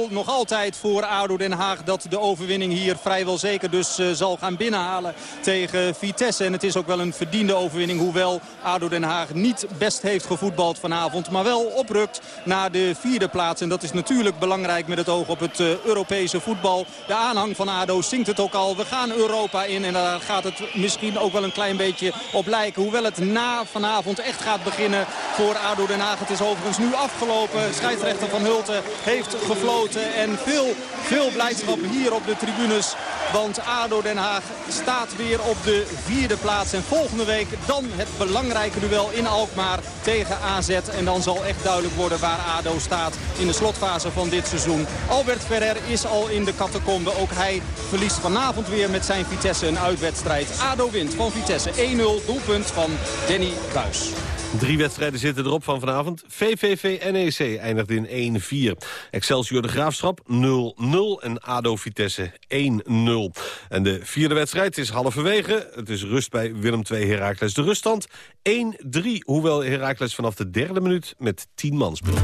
nog altijd voor ADO Den Haag dat de overwinning hier vrijwel zeker dus uh, zal gaan binnenhalen tegen Vitesse. En het is ook wel een verdiende overwinning. Hoewel ADO Den Haag niet best heeft gevoetbald vanavond. Maar wel oprukt naar de vierde plaats. En dat is natuurlijk belangrijk met het oog op het uh, Europese voetbal. De aanhang van ADO zingt het ook al. We gaan Europa in en daar gaat het misschien ook wel een klein beetje op lijken. Hoewel het na vanavond echt gaat beginnen voor ADO Den Haag. Het is overigens nu afgelopen. Scheidsrechter Van Hulten heeft gefloten. En veel, veel blijdschap hier op de tribunes. Want ADO Den Haag staat weer op de vierde plaats. En volgende week dan het belangrijke duel in Alkmaar tegen AZ. En dan zal echt duidelijk worden waar ADO staat in de slotfase van dit seizoen. Albert Ferrer is al in de catacombe. Ook hij verliest vanavond weer met zijn Vitesse een uitwedstrijd. ADO wint van Vitesse 1-0. Doelpunt van Danny Buis. Drie wedstrijden zitten erop van vanavond. VVV-NEC eindigt in 1-4. Excelsior de Graafschap 0-0 en ADO Vitesse 1-0. En de vierde wedstrijd is halverwege. Het is rust bij Willem II Heracles. De ruststand 1-3, hoewel Heracles vanaf de derde minuut met 10 man speelt.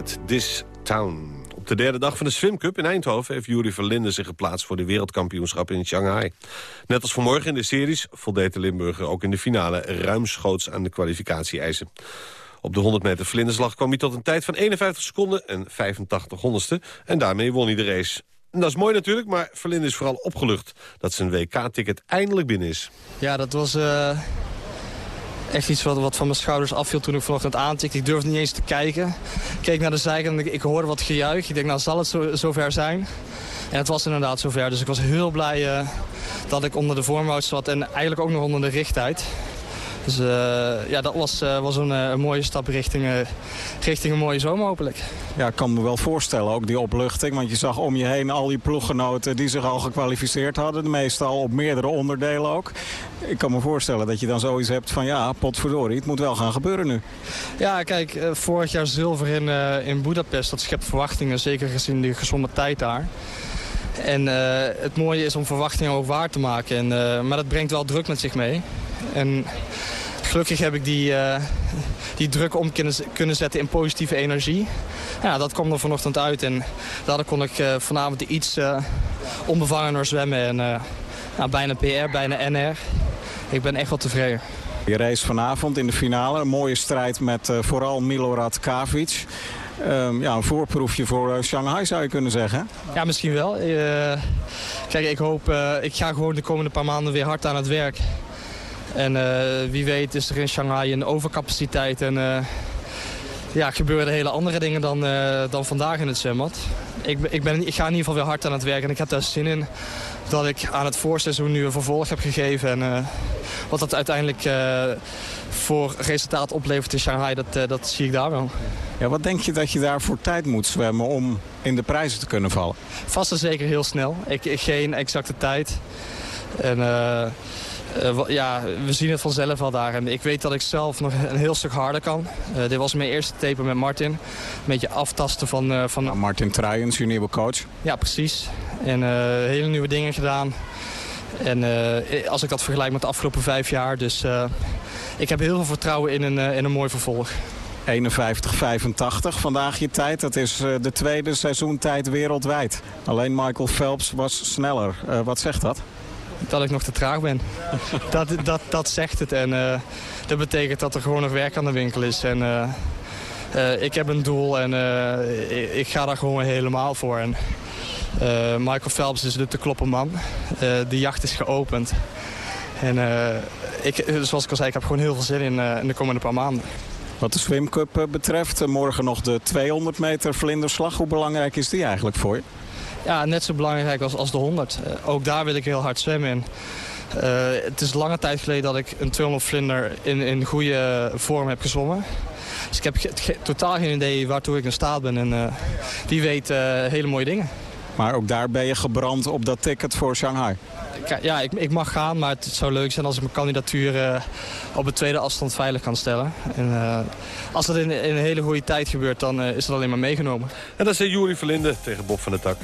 Met This Town. Op de derde dag van de Swim in Eindhoven... heeft Jury Verlinde zich geplaatst voor de wereldkampioenschap in Shanghai. Net als vanmorgen in de series voldeed de Limburger ook in de finale... ruimschoots aan de kwalificatie-eisen. Op de 100 meter vlinderslag kwam hij tot een tijd van 51 seconden en 85 honderdste. En daarmee won hij de race. Dat is mooi natuurlijk, maar Verlinde is vooral opgelucht... dat zijn WK-ticket eindelijk binnen is. Ja, dat was eh, echt iets wat, van mijn schouders afviel toen ik vanochtend aantikte. Ik durfde niet eens te kijken. Ik keek naar de zijkant en ik, hoorde wat gejuich. Ik denk, nou zal het zo, zover zijn. En het was inderdaad zover. Dus ik was heel blij eh, dat ik onder de vormhoud zat en eigenlijk ook nog onder de richttijd. Dus eh, ja, dat was, eh, was een, eh, een mooie stap richting, richting een mooie zomer hopelijk. Ja, ik kan me wel voorstellen, ook die opluchting. Want je zag om je heen al die ploeggenoten die zich al gekwalificeerd hadden. De meeste al op meerdere onderdelen ook. Ik kan me voorstellen dat je dan zoiets hebt van ja, potverdorie, het moet wel gaan gebeuren nu. Ja, kijk, vorig jaar zilver in, in Budapest, dat schept verwachtingen. Zeker gezien de gezonde tijd daar. En eh, het mooie is om verwachtingen ook waar te maken. En, eh, maar dat brengt wel druk met zich mee. En gelukkig heb ik die, eh, die druk om kunnen, kunnen zetten in positieve energie. Ja, dat kwam er vanochtend uit. En daardoor kon ik vanavond iets onbevangener zwemmen. En ja, bijna PR, bijna NR. Ik ben echt wel tevreden. Je race vanavond in de finale. Een mooie strijd met vooral Milorad Kavic. Ehm, ja, een voorproefje voor eh, Shanghai zou je kunnen zeggen. Ja, misschien wel. Eh, kijk, ik hoop, eh, ik ga gewoon de komende paar maanden weer hard aan het werk. En wie weet is er in Shanghai een overcapaciteit en ja, gebeuren hele andere dingen dan, dan vandaag in het zwembad. Ik, ik, ben, ik ga in ieder geval weer hard aan het werk en ik heb daar zin in dat ik aan het voorseizoen nu een vervolg heb gegeven. En wat dat uiteindelijk voor resultaat oplevert in Shanghai, dat, dat zie ik daar wel. Ja, wat denk je dat je daar voor tijd moet zwemmen om in de prijzen te kunnen vallen? Vast en zeker heel snel. Ik, ik geen exacte tijd. En uh, uh, ja, we zien het vanzelf al daar. En ik weet dat ik zelf nog een heel stuk harder kan. Uh, dit was mijn eerste taper met Martin. Een beetje aftasten van... van... Nou, Martin Truijens, je nieuwe coach. Ja, precies. En hele nieuwe dingen gedaan. En als ik dat vergelijk met de afgelopen vijf jaar. Dus ik heb heel veel vertrouwen in een, in een mooi vervolg. 51-85 vandaag je tijd. Dat is uh, de tweede seizoentijd wereldwijd. Alleen Michael Phelps was sneller. Uh, wat zegt dat? Dat ik nog te traag ben. dat, dat, dat zegt het. En uh, dat betekent dat er gewoon nog werk aan de winkel is. En ik heb een doel en ik, ik, ga daar gewoon helemaal voor. En, Michael Phelps is de te kloppen man. de jacht is geopend. En ik, zoals ik al zei, ik heb gewoon heel veel zin in, in de komende paar maanden. Wat de Swim Cup eh, betreft, eh, morgen nog de 200 meter vlinderslag. Hoe belangrijk is die eigenlijk voor je? Ja, net zo belangrijk als, als de 100. Uh, ook daar wil ik heel hard zwemmen in. Uh, het is lange tijd geleden dat ik een 200 vlinder in, in goede vorm heb gezwommen. Dus ik heb totaal geen idee waartoe ik in staat ben. En uh, wie weet hele mooie dingen. Maar ook daar ben je gebrand op dat ticket voor Shanghai? Ja, ik, ik mag gaan, maar het zou leuk zijn als ik mijn kandidatuur uh, op de tweede afstand veilig kan stellen. En uh, als dat in, een hele goede tijd gebeurt, dan uh, is dat alleen maar meegenomen. En dat is Juri Verlinde tegen Bob van der Tak.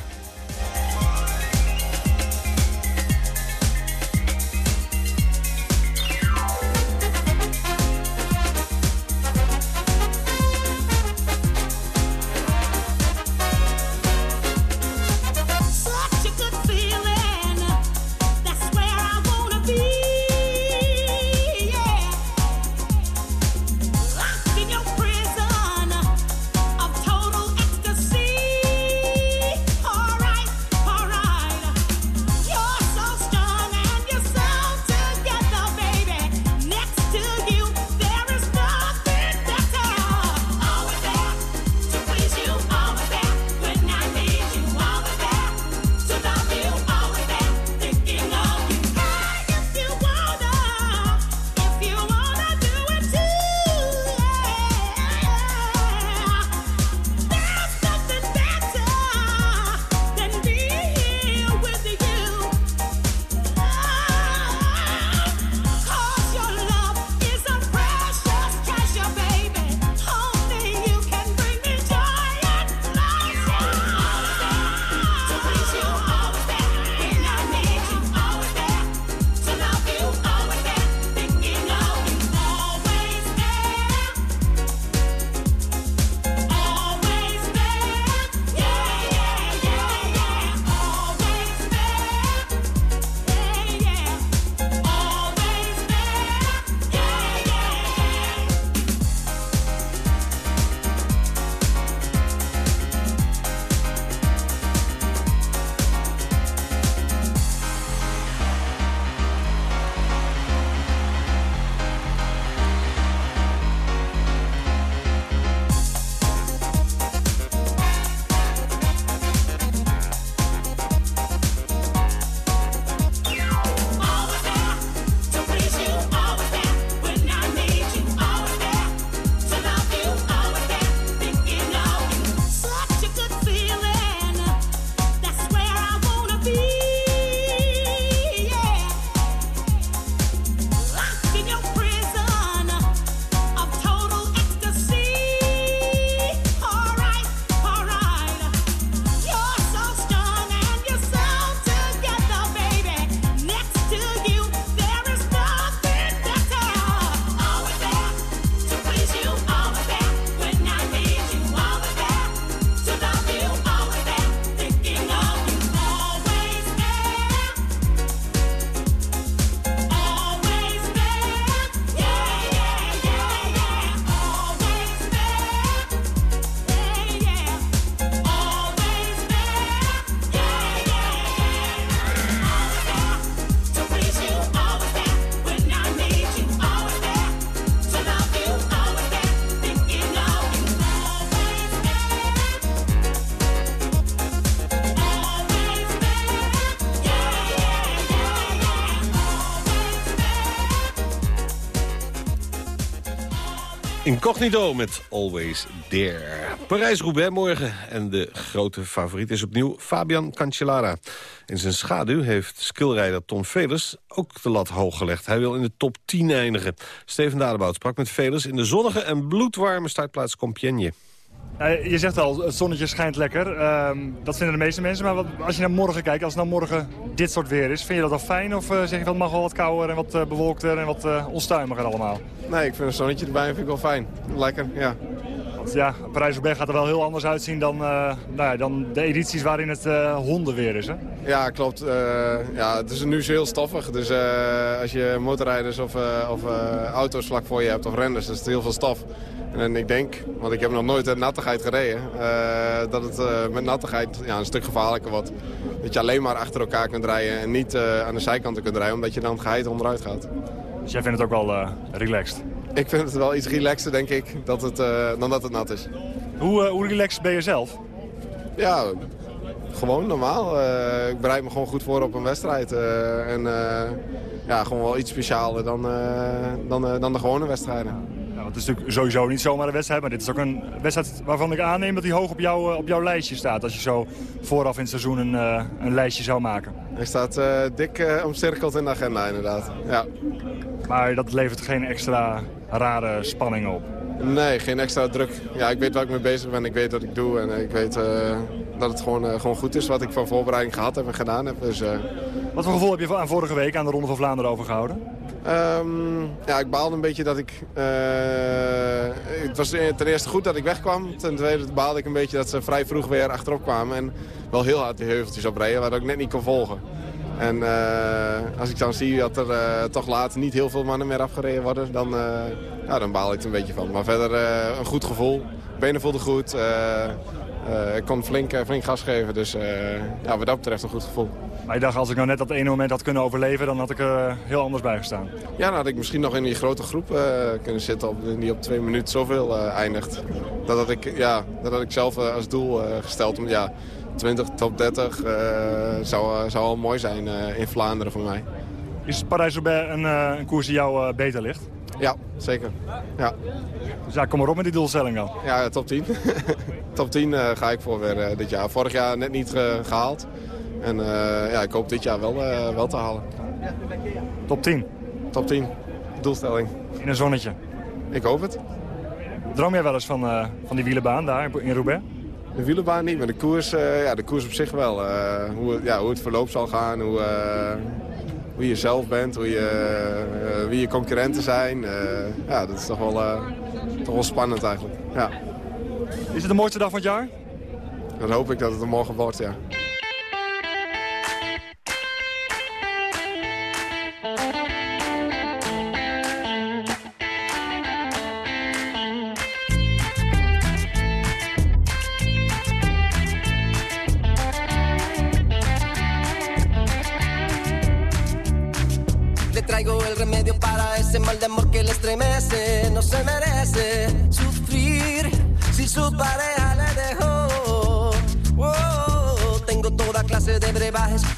Incognito met Always There. Parijs-Roubaix morgen. En de grote favoriet is opnieuw Fabian Cancellara. In zijn schaduw heeft skillrijder Tom Velers ook de lat hoog gelegd. Hij wil in de top 10 eindigen. Steven Dadebout sprak met Velers in de zonnige en bloedwarme startplaats Compiègne. Je zegt al, het zonnetje schijnt lekker. Ehm, dat vinden de meeste mensen. Maar als je naar morgen kijkt, als het nou morgen dit soort weer is... vind je dat wel fijn of uh, zeg je dat mag wel wat kouder en wat uh, bewolkter en wat uh, onstuimiger allemaal? Nee, ik vind een zonnetje erbij vind ik wel fijn. Lekker, ja. Want ja, Parijs-Roubaix gaat er wel heel anders uitzien dan, nou ja, dan de edities waarin het hondenweer is, hè? Ja, klopt. ja, het is nu heel stoffig. Dus als je motorrijders of, of auto's vlak voor je hebt of renners, is het heel veel stof. En ik denk, want ik heb nog nooit een nattigheid gereden, uh, dat het uh, met nattigheid ja, een stuk gevaarlijker wordt. Dat je alleen maar achter elkaar kunt rijden en niet uh, aan de zijkanten kunt rijden, omdat je dan geheid onderuit gaat. Dus jij vindt het ook wel relaxed? Ik vind het wel iets relaxter, denk ik, dat het, dan dat het nat is. Hoe, hoe relaxed ben je zelf? Ja, gewoon normaal. ik bereid me gewoon goed voor op een wedstrijd. en ja, gewoon wel iets specialer dan, dan, dan de gewone wedstrijden het is natuurlijk sowieso niet zomaar een wedstrijd. Maar dit is ook een wedstrijd waarvan ik aanneem dat die hoog op, jou, eh, op jouw lijstje staat. Als je zo vooraf in het seizoen een, uh, een lijstje zou maken. Hij staat uh, dik uh, omcirkeld in de agenda inderdaad. Ja. Maar dat levert geen extra rare spanning op? Nee, geen extra druk. Ja, ik weet waar ik mee bezig ben. Ik weet wat ik doe. En ik weet dat het gewoon, gewoon goed is wat ik van voorbereiding gehad heb en gedaan heb. Dus, wat voor gevoel heb je aan vorige week aan de Ronde van Vlaanderen overgehouden? Um, ja, ik baalde een beetje dat ik... Uh, het was ten eerste goed dat ik wegkwam. Ten tweede baalde ik een beetje dat ze vrij vroeg weer achterop kwamen. En wel heel hard die heuveltjes opreden, waar ik net niet kon volgen. En uh, als ik dan zie dat er toch later niet heel veel mannen meer afgereden worden... dan, ja, dan baal ik er een beetje van. Maar verder een goed gevoel. Benen voelden goed. ik kon flink, flink gas geven. Dus ja, wat dat betreft een goed gevoel. Maar je dacht, als ik nou net dat ene moment had kunnen overleven... dan had ik er heel anders bij gestaan. Ja, dan had ik misschien nog in die grote groep uh, kunnen zitten... Op, die op twee minuten zoveel uh, eindigt. Dat had ik, ja, dat had ik zelf uh, als doel gesteld. Om, ja, 20, top 30 zou, zou al mooi zijn in Vlaanderen voor mij. Is Parijs-Roubaix een, een koers die jou beter ligt? Ja, zeker. Ja. Dus ja, kom maar op met die doelstelling dan. Ja, top 10. top 10 ga ik voor weer dit jaar. Vorig jaar net niet gehaald. En uh, ja, ik hoop dit jaar wel, uh, wel te halen. Top 10? Top 10. Doelstelling. In een zonnetje? Ik hoop het. Droom jij wel eens van, uh, van die wielenbaan daar in Roubaix? De wielenbaan niet, maar de koers, ja, de koers op zich wel. hoe, ja, hoe het verloop zal gaan, hoe, hoe je zelf bent, hoe je, wie je concurrenten zijn. ja, dat is toch wel, toch wel spannend eigenlijk. Ja. Is het de mooiste dag van het jaar? Dan hoop ik dat het een morgen wordt, ja.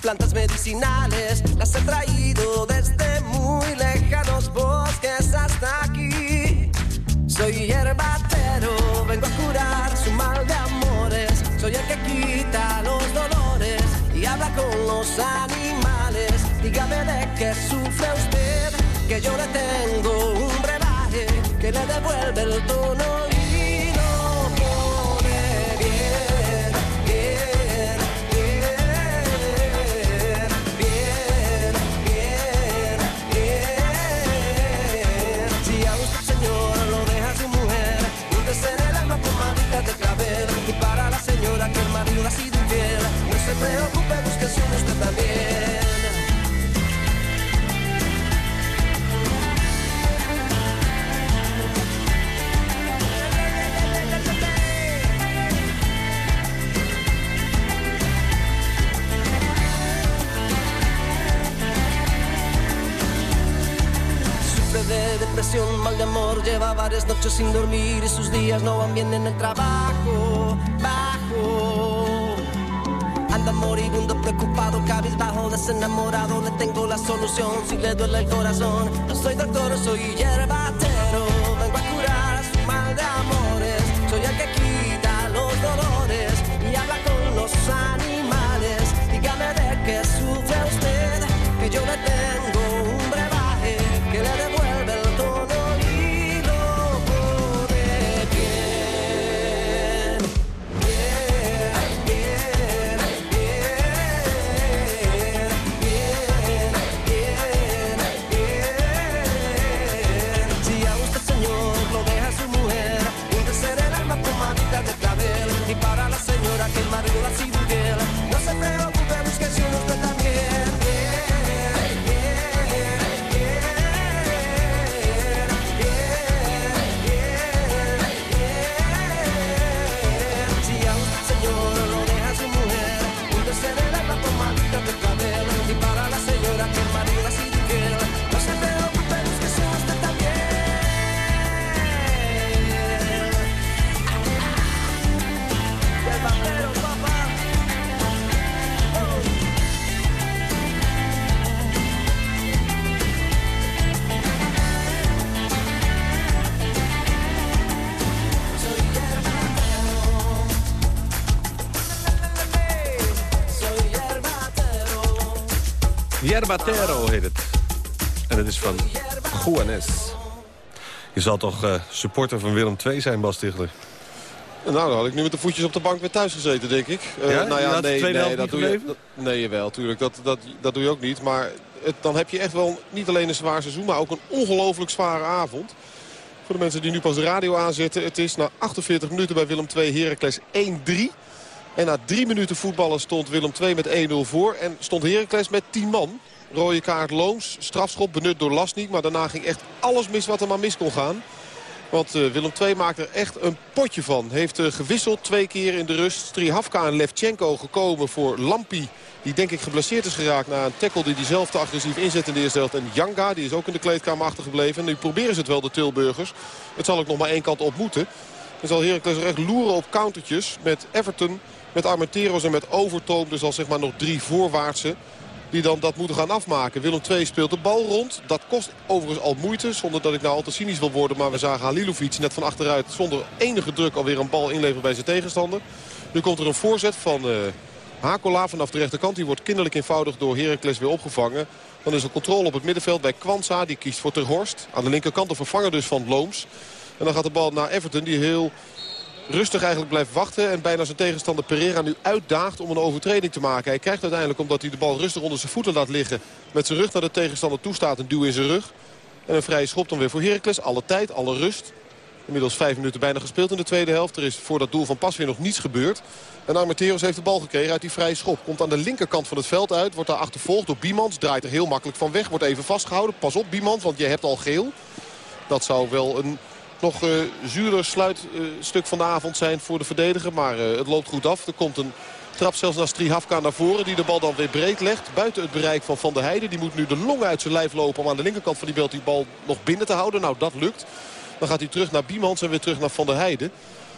Plantas medicinales. Las he traído desde muy lejanos bosques hasta aquí. Soy hierbatero, vengo a curar su mal de amores. Soy el que quita los dolores y habla con los animales. Dígame de qué sufre usted que yo le tengo un brebaje que le devuelve el tono depresión, mal de amor, lleva varias noches sin dormir y sus días no van bien en el trabajo, bajo. Anda moribundo, preocupado, cabizbajo, desenamorado, le tengo la solución si le duele el corazón. No soy doctor, soy hierbatero, vengo a curar su mal de amores, soy el que quita los dolores y habla con los animales. Dígame de qué sufre usted, que yo le tengo Heet het. En het is van Juanes. Je zal toch eh, supporter van Willem II zijn, Bas Tichler? Nou, dan had ik nu met de voetjes op de bank weer thuis gezeten, denk ik. Eh, Ja? nou de nee, nee, dat doe je, dat- nee, jawel, tuurlijk. Dat, dat, dat doe je ook niet. Maar het, dan heb je echt wel niet alleen een zwaar seizoen, maar ook een ongelooflijk zware avond. Voor de mensen die nu pas de radio aanzetten. Het is na 48 minuten bij Willem II Heracles 1-3. En na drie minuten voetballen stond Willem II met 1-0 voor. En stond Heracles met 10 man. Rode kaart Looms, strafschop benut door Lasnik. Maar daarna ging echt alles mis wat er maar mis kon gaan. Want eh, Willem II maakt er echt een potje van. Heeft eh, gewisseld twee keer in de rust. Strihavka en Levchenko gekomen voor Lampi. Die denk ik geblesseerd is geraakt na een tackle die hij zelf te agressief inzet in de eerste helft. En Janga, die is ook in de kleedkamer achtergebleven. En nu proberen ze het wel, de Tilburgers. Het zal ook nog maar één kant op moeten. Dan zal Heracles er echt loeren op countertjes met Everton, met Armenteros en met Overtoom. Dus al zeg maar nog drie voorwaartse die dan dat moeten gaan afmaken. Willem II speelt de bal rond. Dat kost overigens al moeite, zonder dat ik nou al te cynisch wil worden. Maar we zagen Halilovic net van achteruit zonder enige druk alweer een bal inleveren bij zijn tegenstander. Nu komt er een voorzet van eh, Hakola vanaf de rechterkant. Die wordt kinderlijk eenvoudig door Heracles weer opgevangen. Dan is er controle op het middenveld bij Kwanza. Die kiest voor Ter Horst. Aan de linkerkant de vervanger dus van Looms. En dan gaat de bal naar Everton die heel rustig eigenlijk blijft wachten. En bijna zijn tegenstander Pereira nu uitdaagt om een overtreding te maken. Hij krijgt uiteindelijk, omdat hij de bal rustig onder zijn voeten laat liggen... met zijn rug naar de tegenstander toe staat, een duw in zijn rug. En een vrije schop dan weer voor Heracles. Alle tijd, alle rust. Inmiddels vijf minuten bijna gespeeld in de tweede helft. Er is voor dat doel van pas weer nog niets gebeurd. En Armenteros heeft de bal gekregen uit die vrije schop. Komt aan de linkerkant van het veld uit. Wordt daar achtervolgd door Biemans. Draait er heel makkelijk van weg. Wordt even vastgehouden. Pas op Biemans, want je hebt al geel. Dat zou wel een nog eh zuurder sluitstuk van de avond zijn voor de verdediger. Maar eh, het loopt goed af. Er komt een trap zelfs naar Strihavka naar voren. Die de bal dan weer breed legt. Buiten het bereik van Van der Heijden. Die moet nu de longen uit zijn lijf lopen om aan de linkerkant van die belt die bal nog binnen te houden. Nou, dat lukt. Dan gaat hij terug naar Biemans en weer terug naar Van der Heijden.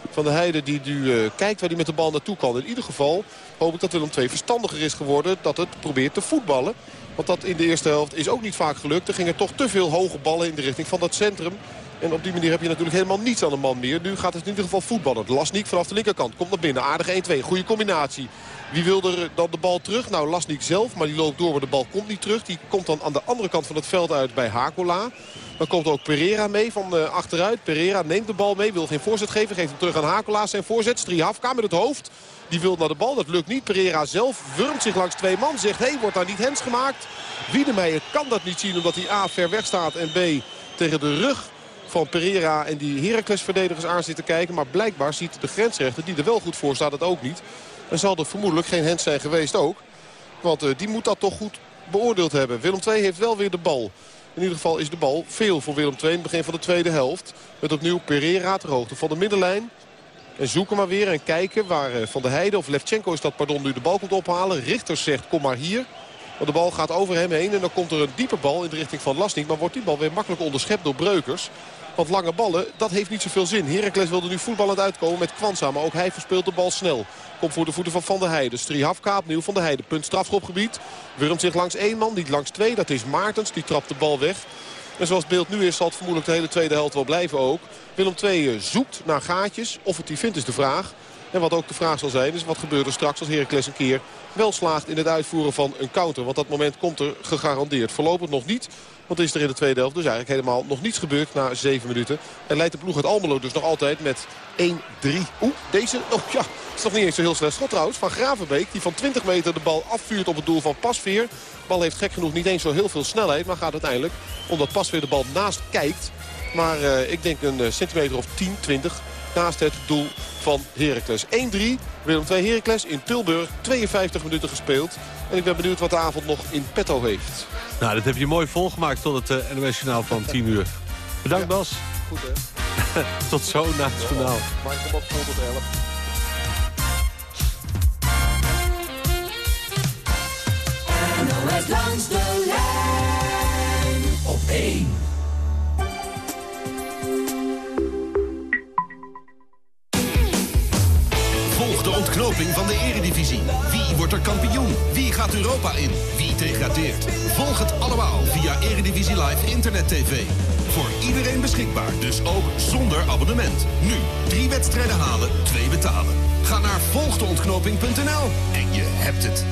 Van der Heijden die nu eh, kijkt waar hij met de bal naartoe kan. In ieder geval hoop ik dat Willem II verstandiger is geworden. Dat het probeert te voetballen. Want dat in de eerste helft is ook niet vaak gelukt. Er gingen toch te veel hoge ballen in de richting van dat centrum. En op die manier heb je natuurlijk helemaal niets aan de man meer. Nu gaat het in ieder geval voetballen. Lasnik vanaf de linkerkant komt naar binnen. Aardige 1-2. Goede combinatie. Wie wil er dan de bal terug? Nou, Lasnik zelf. Maar die loopt door, maar de bal komt niet terug. Die komt dan aan de andere kant van het veld uit bij Hakola. Dan komt ook Pereira mee van eh, achteruit. Pereira neemt de bal mee, wil geen voorzet geven. Geeft hem terug aan Hakola. Zijn voorzet, Strihavka met het hoofd. Die wil naar de bal, dat lukt niet. Pereira zelf wurmt zich langs twee man. Zegt, hé, hey, wordt daar niet hens gemaakt? Wiedemeijer kan dat niet zien omdat hij A, ver weg staat. En B, tegen de rug van Pereira en die Heracles-verdedigers aan zitten kijken. Maar blijkbaar ziet de grensrechter, die er wel goed voor staat, het ook niet. En zal er vermoedelijk geen hens zijn geweest ook. Want eh, die moet dat toch goed beoordeeld hebben. Willem II heeft wel weer de bal. In ieder geval is de bal veel voor Willem II in het begin van de tweede helft. Met opnieuw Pereira ter hoogte van de middenlijn. En zoeken maar weer en kijken waar eh, Van der Heijden of Levchenko is dat pardon nu de bal komt ophalen. Richter zegt kom maar hier. Want de bal gaat over hem heen en dan komt er een diepe bal in de richting van Lasnik. Maar wordt die bal weer makkelijk onderschept door Breukers. Want lange ballen, dat heeft niet zoveel zin. Heracles wilde nu voetballend uitkomen met Kwanza. Maar ook hij verspeelt de bal snel. Komt voor de voeten van Van der Heijden. Strihavka opnieuw Van der Heijden. Punt strafschopgebied. Wurmt zich langs één man, niet langs twee. Dat is Maartens. Die trapt de bal weg. En zoals het beeld nu is, zal het vermoedelijk de hele tweede helft wel blijven ook. Willem II zoekt naar gaatjes. Of het die vindt is de vraag. En wat ook de vraag zal zijn is wat gebeurt er straks als Heracles een keer wel slaagt in het uitvoeren van een counter. Want dat moment komt er gegarandeerd. Voorlopig nog niet. Want is er in de tweede helft dus eigenlijk helemaal nog niets gebeurd na 7 minuten. En leidt de ploeg uit Almelo dus nog altijd met 1-3. Oeh, deze, oh ja, is nog niet eens zo heel slecht schot trouwens. Van Gravenbeek die van 20 meter de bal afvuurt op het doel van Pasveer. De bal heeft gek genoeg niet eens zo heel veel snelheid. Maar gaat uiteindelijk, omdat Pasveer de bal naast kijkt... Maar uh, ik denk een uh, centimeter of 10, 20 naast het doel van Heracles. 1-3, Willem 2 Heracles in Tilburg. 52 minuten gespeeld. En ik ben benieuwd wat de avond nog in petto heeft. Nou, dat heb je mooi volgemaakt tot het uh, NOS Journaal van 10 uur. Bedankt ja. Bas. Goed hè. tot zo na het journaal. Maar ik kom op tot 11. NOS langs de lijn op 1. Ontknoping van de eredivisie. Wie wordt er kampioen? Wie gaat Europa in? Wie degradeert? Volg het allemaal via Eredivisie Live Internet TV. Voor iedereen beschikbaar, dus ook zonder abonnement. Nu, drie wedstrijden halen, twee betalen. Ga naar volgdeontknoping.nl en je hebt het.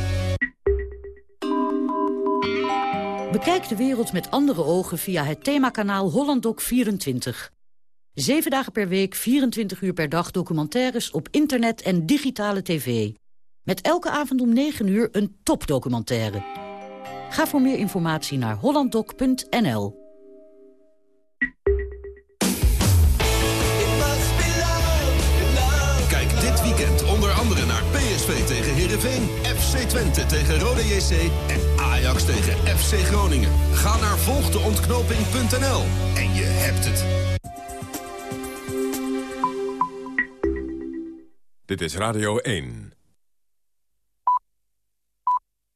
Bekijk de wereld met andere ogen via het themakanaal HollandDoc24. Zeven dagen per week, 24 uur per dag documentaires op internet en digitale tv. Met elke avond om 9 uur een topdocumentaire. Ga voor meer informatie naar hollanddoc.nl. Kijk dit weekend onder andere naar PSV tegen Heerenveen, FC Twente tegen Rode JC en Ajax tegen FC Groningen. Ga naar volgdeontknoping.nl en je hebt het. Dit is Radio 1.